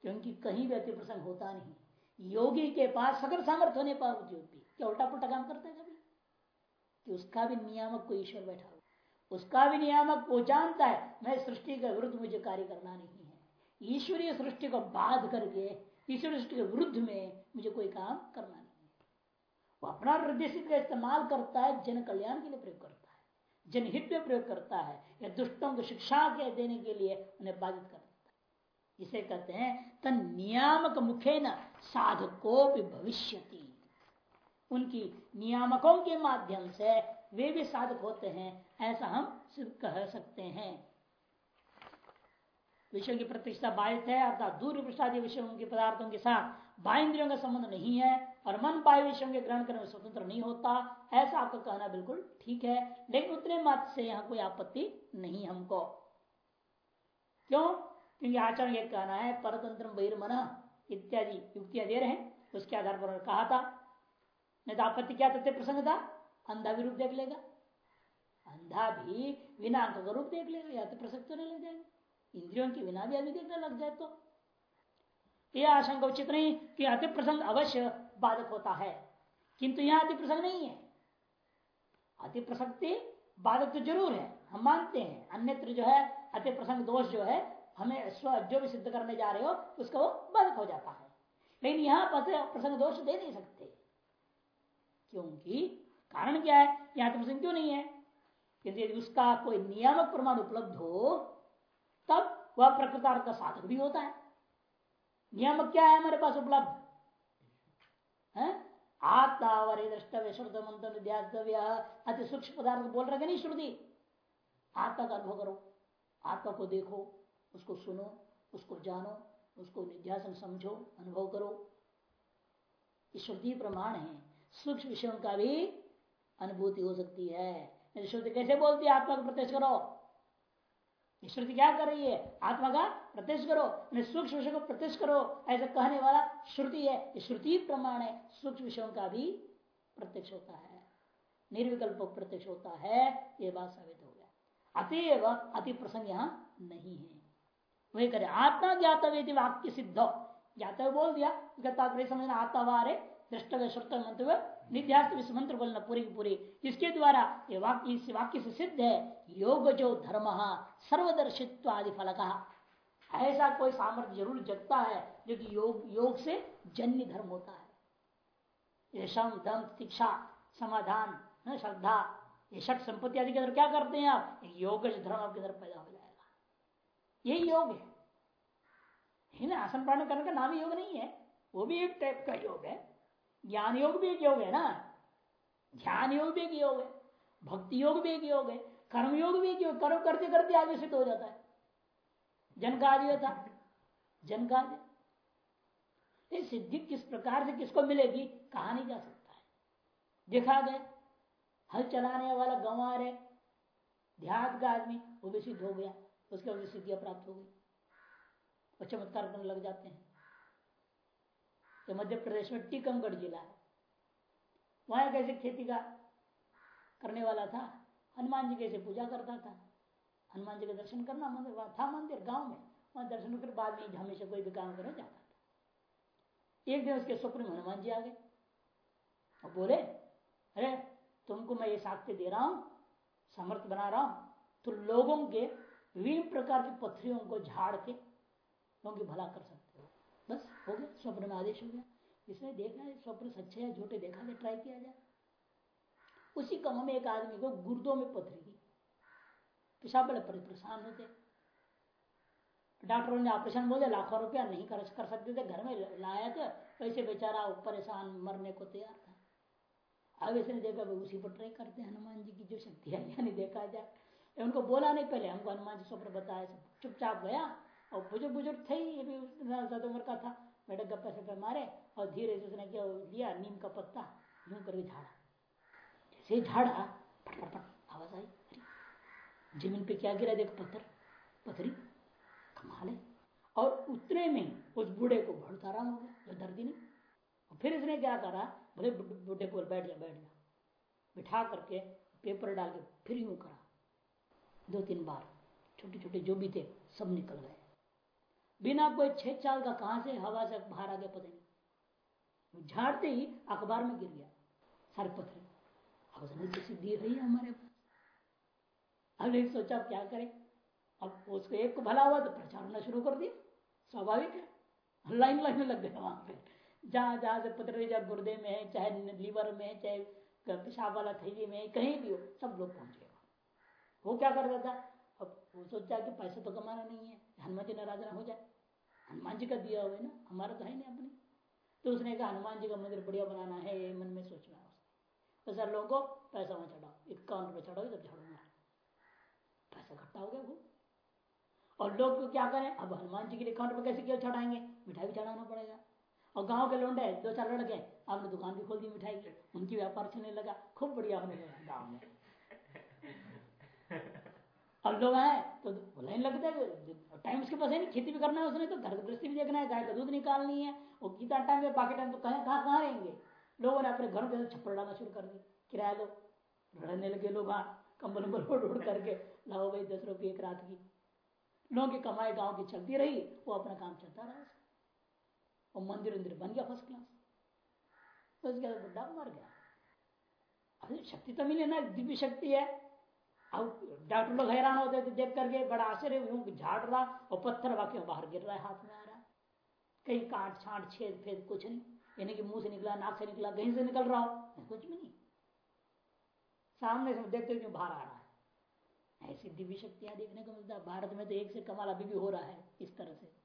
क्योंकि कहीं भी अति प्रसंग होता नहीं। योगी के पास सगर सामर्थ्य होने पर भी क्या उल्टा पुल्टा काम करता है कभी? कि उसका भी नियामक को ईश्वर बैठा हुआ उसका भी नियामक वो जानता है, मैं सृष्टि के विरुद्ध मुझे कार्य करना नहीं है। ईश्वरीय सृष्टि को बाध करके, ईश्वरीय सृष्टि के विरुद्ध में मुझे कोई काम करना है वो अपना हृदय का इस्तेमाल करता है, जन कल्याण के लिए प्रयोग करता है जनहित में प्रयोग करता है, या दुष्टों को शिक्षा के देने के लिए उन्हें बाधित करता है। इसे कहते हैं, तन नियामक मुखे न, साधको भी भविष्य उनकी नियामकों के माध्यम से वे भी साधक होते हैं, ऐसा हम कह सकते हैं। विषयों की प्रतिष्ठा बाधित है, अर्थात दूर प्रसादी विषयों के पदार्थों के साथ बाइंद्रियों का संबंध नहीं है। और मन बाह्य विषयों के ग्रहण करने में स्वतंत्र नहीं होता, ऐसा आपका कहना बिल्कुल ठीक है, लेकिन उतने मत से यहाँ कोई आपत्ति नहीं हमको। क्यों? क्योंकि आचरण ये कहना है, परतंत्र बहिर्मन इत्यादि युक्तियाँ दे रहे हैं, उसके आधार पर कहा था। नहीं तो आपत्ति क्या तथ्य प्रसंग था? अंधा भी रूप देख लेगा। अंधा भी बिना अंक का रूप देख लेगा, या तो प्रसंग तो लग जाएगा। इंद्रियों की बिना भी अभी देखने लग जाए तो। यह आशंका उचित नहीं कि अति प्रसंग अवश्य बाधक होता है। किंतु यहाँ अति प्रसंग नहीं है। अति प्रसक्ति बाधक तो ज़रूर है, हम मानते हैं। अन्यत्र जो है, अति प्रसंग दोष जो है, हमें स्व, जो भी सिद्ध करने जा रहे हो, उसका वो बाधक हो जाता है। लेकिन यहाँ पर प्रसंग दोष दे नहीं सकते। क्योंकि कारण क्या है? यहाँ तो प्रसंग क्यों नहीं है? यदि उसका कोई नियामक प्रमाण उपलब्ध हो, तब वह प्रकृतार्थ का साधक भी होता है। नियामक क्या है हमारे पास उपलब्ध? है? आत्मावरे द्रष्टव्य श्रुत मंत्र ध्यातव्य अति सूक्ष्म पदार्थ बोल रहे नहीं श्रुति? आत्मा का अनुभव करो। आत्मा को देखो, उसको सुनो, उसको जानो, उसको निध्यासन समझो, अनुभव करो। श्रुति प्रमाण है। सूक्ष्म विषयों का भी अनुभूति हो सकती है। श्रुति कैसे बोलती है? आत्मा को प्रत्यक्ष करो। श्रुति क्या कर रही है? आत्मा का प्रत्यक्ष करो सूक्ष्म विषय को प्रत्यक्ष करो। ऐसा कहने वाला श्रुति है श्रुति प्रमाण है, सूक्ष्म विषयों का भी प्रत्यक्ष होता है। निर्विकल्प प्रत्यक्ष होता है, ये बात साबित हो गया। अतएव अति प्रसंग यहाँ नहीं है। वही करे, आत्मा ज्ञातव्य वाक्य सिद्ध। ज्ञातव्य बोल दिया तात्पर्य समझना आत्मा दृष्टव्य श्रुत मंतव्य निध्यास मंत्र बोलना पूरी पूरी। इसके द्वारा ये वाक्य, इस वाक्य से सिद्ध है योग जो धर्म सर्वदर्शित्व आदि फल ऐसा कोई सामर्थ्य ज़रूर जगता है जो कि योग योग से जन्य धर्म होता है। ये दम शिक्षा, समाधान श्रद्धा, ये षट संपत्ति आदि के अंदर क्या करते हैं आप? योग धर्म आपके अंदर पैदा हो जाएगा। यही योग है। ना? आसन प्राण करने का नाम योग नहीं है। वो भी एक टाइप का योग है। ज्ञान योग भी एक योग है ना? ध्यान योग भी एक योग है। भक्ति योग भी एक योग है। कर्म योग भी एक योग कर्म करते करते आगे सिद्ध हो जाता है। जन का आदि था। जन का आदि सिद्धि किस प्रकार से किसको मिलेगी कहा नहीं जा सकता है। देखा गया, हल चलाने वाला गंवार है। ध्यान का आदमी, वो भी सिद्ध हो गया। उसके वजह सिद्धियाँ प्राप्त हो गई। और चमत्कार करने लग जाते हैं। तो मध्य प्रदेश में टीकमगढ़ जिला है। वहाँ कैसे खेती का करने वाला था? हनुमान जी कैसे पूजा करता था? हनुमान जी का दर्शन करना मंदिर था मंदिर, गाँव में। वहाँ दर्शन कर बाद में हमेशा कोई भी काम करने जाता था। एक दिन उसके स्वप्न में हनुमान जी आ गए। और बोले, अरे, तुमको मैं ये साक्ष्य दे रहा हूँ, समर्थ बना रहा हूँ। तो लोगों के विभिन्न प्रकार की पत्थरियों को झाड़ के लोगों भला कर सकते हो। बस, हो गया, स्वप्न में आदेश हो गया। इसने देखा है स्वप्न सच्चे या झूठे देखा जाए ट्राई किया जाए। उसी कम में एक आदमी को गुर्दों में पथरी पेशाब बड़े परेशान होते डॉक्टरों ने ऑपरेशन बोले लाखों रुपया नहीं कर, कर सकते थे घर में लाया था वैसे बेचारा परेशान मरने को तैयार था। अब इसने देखा उसी पर ट्राई करते हैं हनुमान जी की जो शक्ति है यानी देखा जाए। उनको बोला नहीं पहले हमको हनुमान जी स्वप्न बताया चुपचाप गया और बुज़ुर्ग बुज़ुर्ग थे ही ये भी ज़्यादा उम्र का था। बेटे गप्पे सप्पे मारे और धीरे से उसने क्या लिया नीम का पत्ता यूँ करके झाड़ा। जैसे झाड़ा फट फट फट आवाज़ आई। ज़मीन पे क्या गिरा देख पत्थर, पथरी, कमाल है। और उतने में उस बूढ़े को बहुत आराम हो गया जो दर्दी ने और फिर इसने क्या करा, भले बूढ़े को बैठ जा बैठ जा। बिठा करके पेपर डाल के फिर यूँ करा। दो तीन बार छोटे छोटे जो भी थे, सब निकल गए। बिना कोई छेद चाल का कहाँ से हवा से बाहर आ गया, पता नहीं। झाड़ते ही अखबार में गिर गया, सारे पत्थर। अब सिद्धि रही है हमारे। एक सोचा क्या करें? अब उसको एक को भला हुआ तो प्रचार होना शुरू कर दिया। स्वाभाविक है। लाइन लाइन में लग गया वहाँ पे। जहाँ जहाँ से पत्र गुर्दे में है, चाहे लीवर में है, चाहे पेशाब वाला थैली में कहीं भी हो, सब लोग पहुँच गए वो क्या करता था? अब वो सोचा कि पैसा तो कमाना नहीं है, हनुमान जी नाराज़ ना हो जाए। हनुमान जी का दिया हुआ है ना, हमारा तो है नहीं अपने। तो उसने कहा, हनुमान जी का मंदिर बढ़िया बनाना है, मन में सोचना है तो सर लोगों को पैसा वहाँ चढ़ाओ, इक्यावन रुपये चढ़ाओ, जब झाड़ूँगा पैसा इकट्ठा हो गया वो। और लोग तो क्या करें? अब हनुमान जी के लिए अकाउंट पर कैसे क्यों चढ़ाएँगे मिठाई भी चढ़ाना पड़ेगा। और गाँव के लोंडे दो चार लड़के, आपने दुकान भी खोल दी मिठाई। की उनकी व्यापार चलने लगा। खूब बढ़िया लगा गाँव में। अब लोग आए तो लाइन लगता है टाइम उसके पास है नहीं, खेती भी करना है उसने तो घर गृहस्थी भी देखना है, गाय का दूध निकालनी है, वो कितना टाइम है बाकी टाइम तो कहीं, कहाँ कहाँ रहेंगे? लोगों ने अपने घरों के छप्पर डालना शुरू कर दी किराया लो। रहने लगे लोग हाँ कंबल उम्बल उड़ उड़ करके लाओ भाई दस रुपये एक रात की। लोगों की कमाई गाँव की चलती रही, वो अपना काम चलता रहा। और मंदिर वंदिर बन गया फ़र्स्ट क्लास तो उसके बाद बुढ़ा मर गया। अरे, शक्ति तो मिली ना दिव्य शक्ति है। अब डॉक्टर लोग हैरान होते थे, देख करके बड़ा आश्चर्य झाड़ रहा और पत्थर वाक्य बाहर गिर रहा है, हाथ में आ रहा। कहीं काट छाट छेद, फेद कुछ नहीं। यानी कि मुँह से निकला, नाक से निकला, कहीं से निकल रहा हो, कुछ भी नहीं। सामने से देखते हुए बाहर आ रहा है। ऐसी दिव्य शक्तियाँ देखने को मिलता है। भारत में तो एक से कमाल अभी भी हो रहा है इस तरह से।